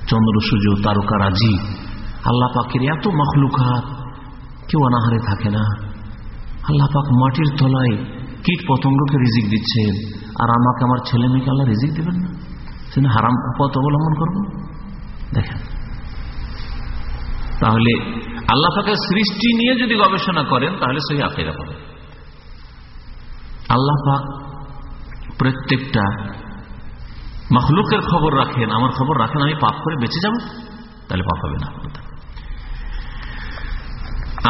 চন্দ্র, সূর্য তারকারাজি আল্লাহ পাকের এত মখলুকাত, কেউ অনাহারে থাকে না। আল্লাহ পাক মাটির তলায় কীট পতঙ্গকে রিজিক দিচ্ছেন। আর আমাকে আমার ছেলে মেয়েকে আল্লাহ রিজিক দেবেন না? সেদিন হারাম পথ অবলম্বন করব? দেখেন। তাহলে আল্লাহ পাকের সৃষ্টি নিয়ে যদি গবেষণা করেন, তাহলে সেই আফেরা পাবেন আল্লাহ পাক প্রত্যেকটা মখলুকের খবর রাখেন, আমার খবর রাখেন, আমি পাপ করে বেঁচে যাব? তাহলে পাপ হবে না।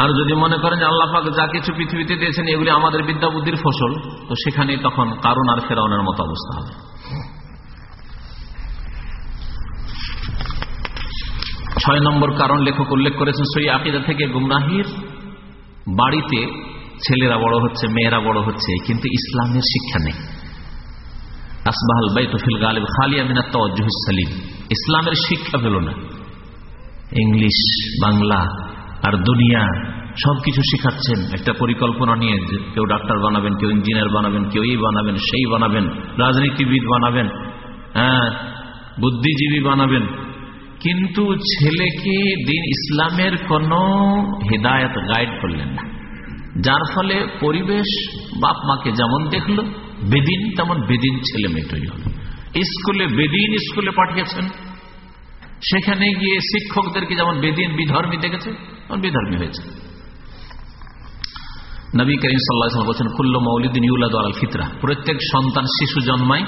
আর যদি মনে করেন যে আল্লাহ পাক যা কিছু পৃথিবীতে দিয়েছেন, এগুলি আমাদের বিদ্যা বুদ্ধির ফসল, তো সেখানে তখন কারণ আর ফেরাউনের মতো অবস্থা হবে। ছয় নম্বর কারণ লেখক উল্লেখ করেছেন, সই আকিদা থেকে গুমরাহির বাড়িতে ছেলেরা বড় হচ্ছে, মেয়েরা বড় হচ্ছে, কিন্তু ইসলামের শিক্ষা নেই। আসবাহাল বাইতুফিল গালিব খালিয়া মিনা তজুসালিম ইসলামের শিক্ষা পেল না। ইংলিশ, বাংলা আর দুনিয়া সবকিছু শিখাচ্ছেন। একটা পরিকল্পনা নিয়ে কেউ ডাক্তার বানাবেন, কেউ ইঞ্জিনিয়ার বানাবেন, কেউ এই বানাবেন, সেই বানাবেন, রাজনীতিবিদ বানাবেন হ্যাঁ বুদ্ধিজীবী বানাবেন। কিন্তু ছেলেকে দিন ইসলামের কোন হেদায়ত গাইড করলেন না। যার ফলে পরিবেশ বাপ মাকে যেমন দেখল বেদিন, তেমন বেদিন ছেলে মেয়ে তৈরি হল স্কুলে বেদিন স্কুলে পাঠিয়েছেন। সেখানে গিয়ে শিক্ষকদেরকে যেমন বেদিন বিধর্মী দেখেছে, তেমন বিধর্মী হয়েছে। নবী করিম সাল্লাহ বলছেন, কুল্ল মৌলিদিন ইউলাদ আল ফিতরা। প্রত্যেক সন্তান শিশু জন্মায়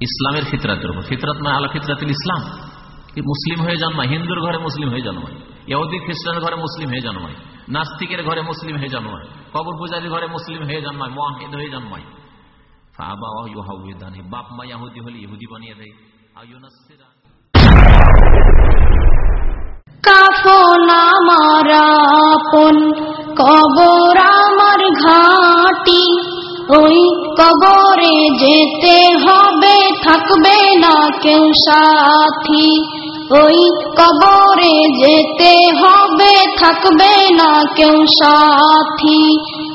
ইসলামের ফিতরাতের উপর। ফিতরাত নয় আলা ফিতরাতুল ইসলাম। মুসলিম হয়ে জন্মায়? হিন্দুর ঘরে মুসলিম হয়ে জন্মায়। ইহুদি খ্রিস্টানের ঘরে মুসলিম হয়ে জন্মায়। নাস্তিকের ঘরে মুসলিম হয়ে জন্মায়। কবর পূজারীর ঘরে মুসলিম হয়ে জন্মায়। মহাহিদ হয়ে জন্মায়। বাপ মা হলে ইহুদি বানিয়ে দেয়। কাফন আমার আপন, কবর আমার ঘাটি। ওই কবরে যেতে হবে, থাকবে না কেউ সাথী। ওই কবরে যেতে হবে, থাকবে না কেউ সাথী।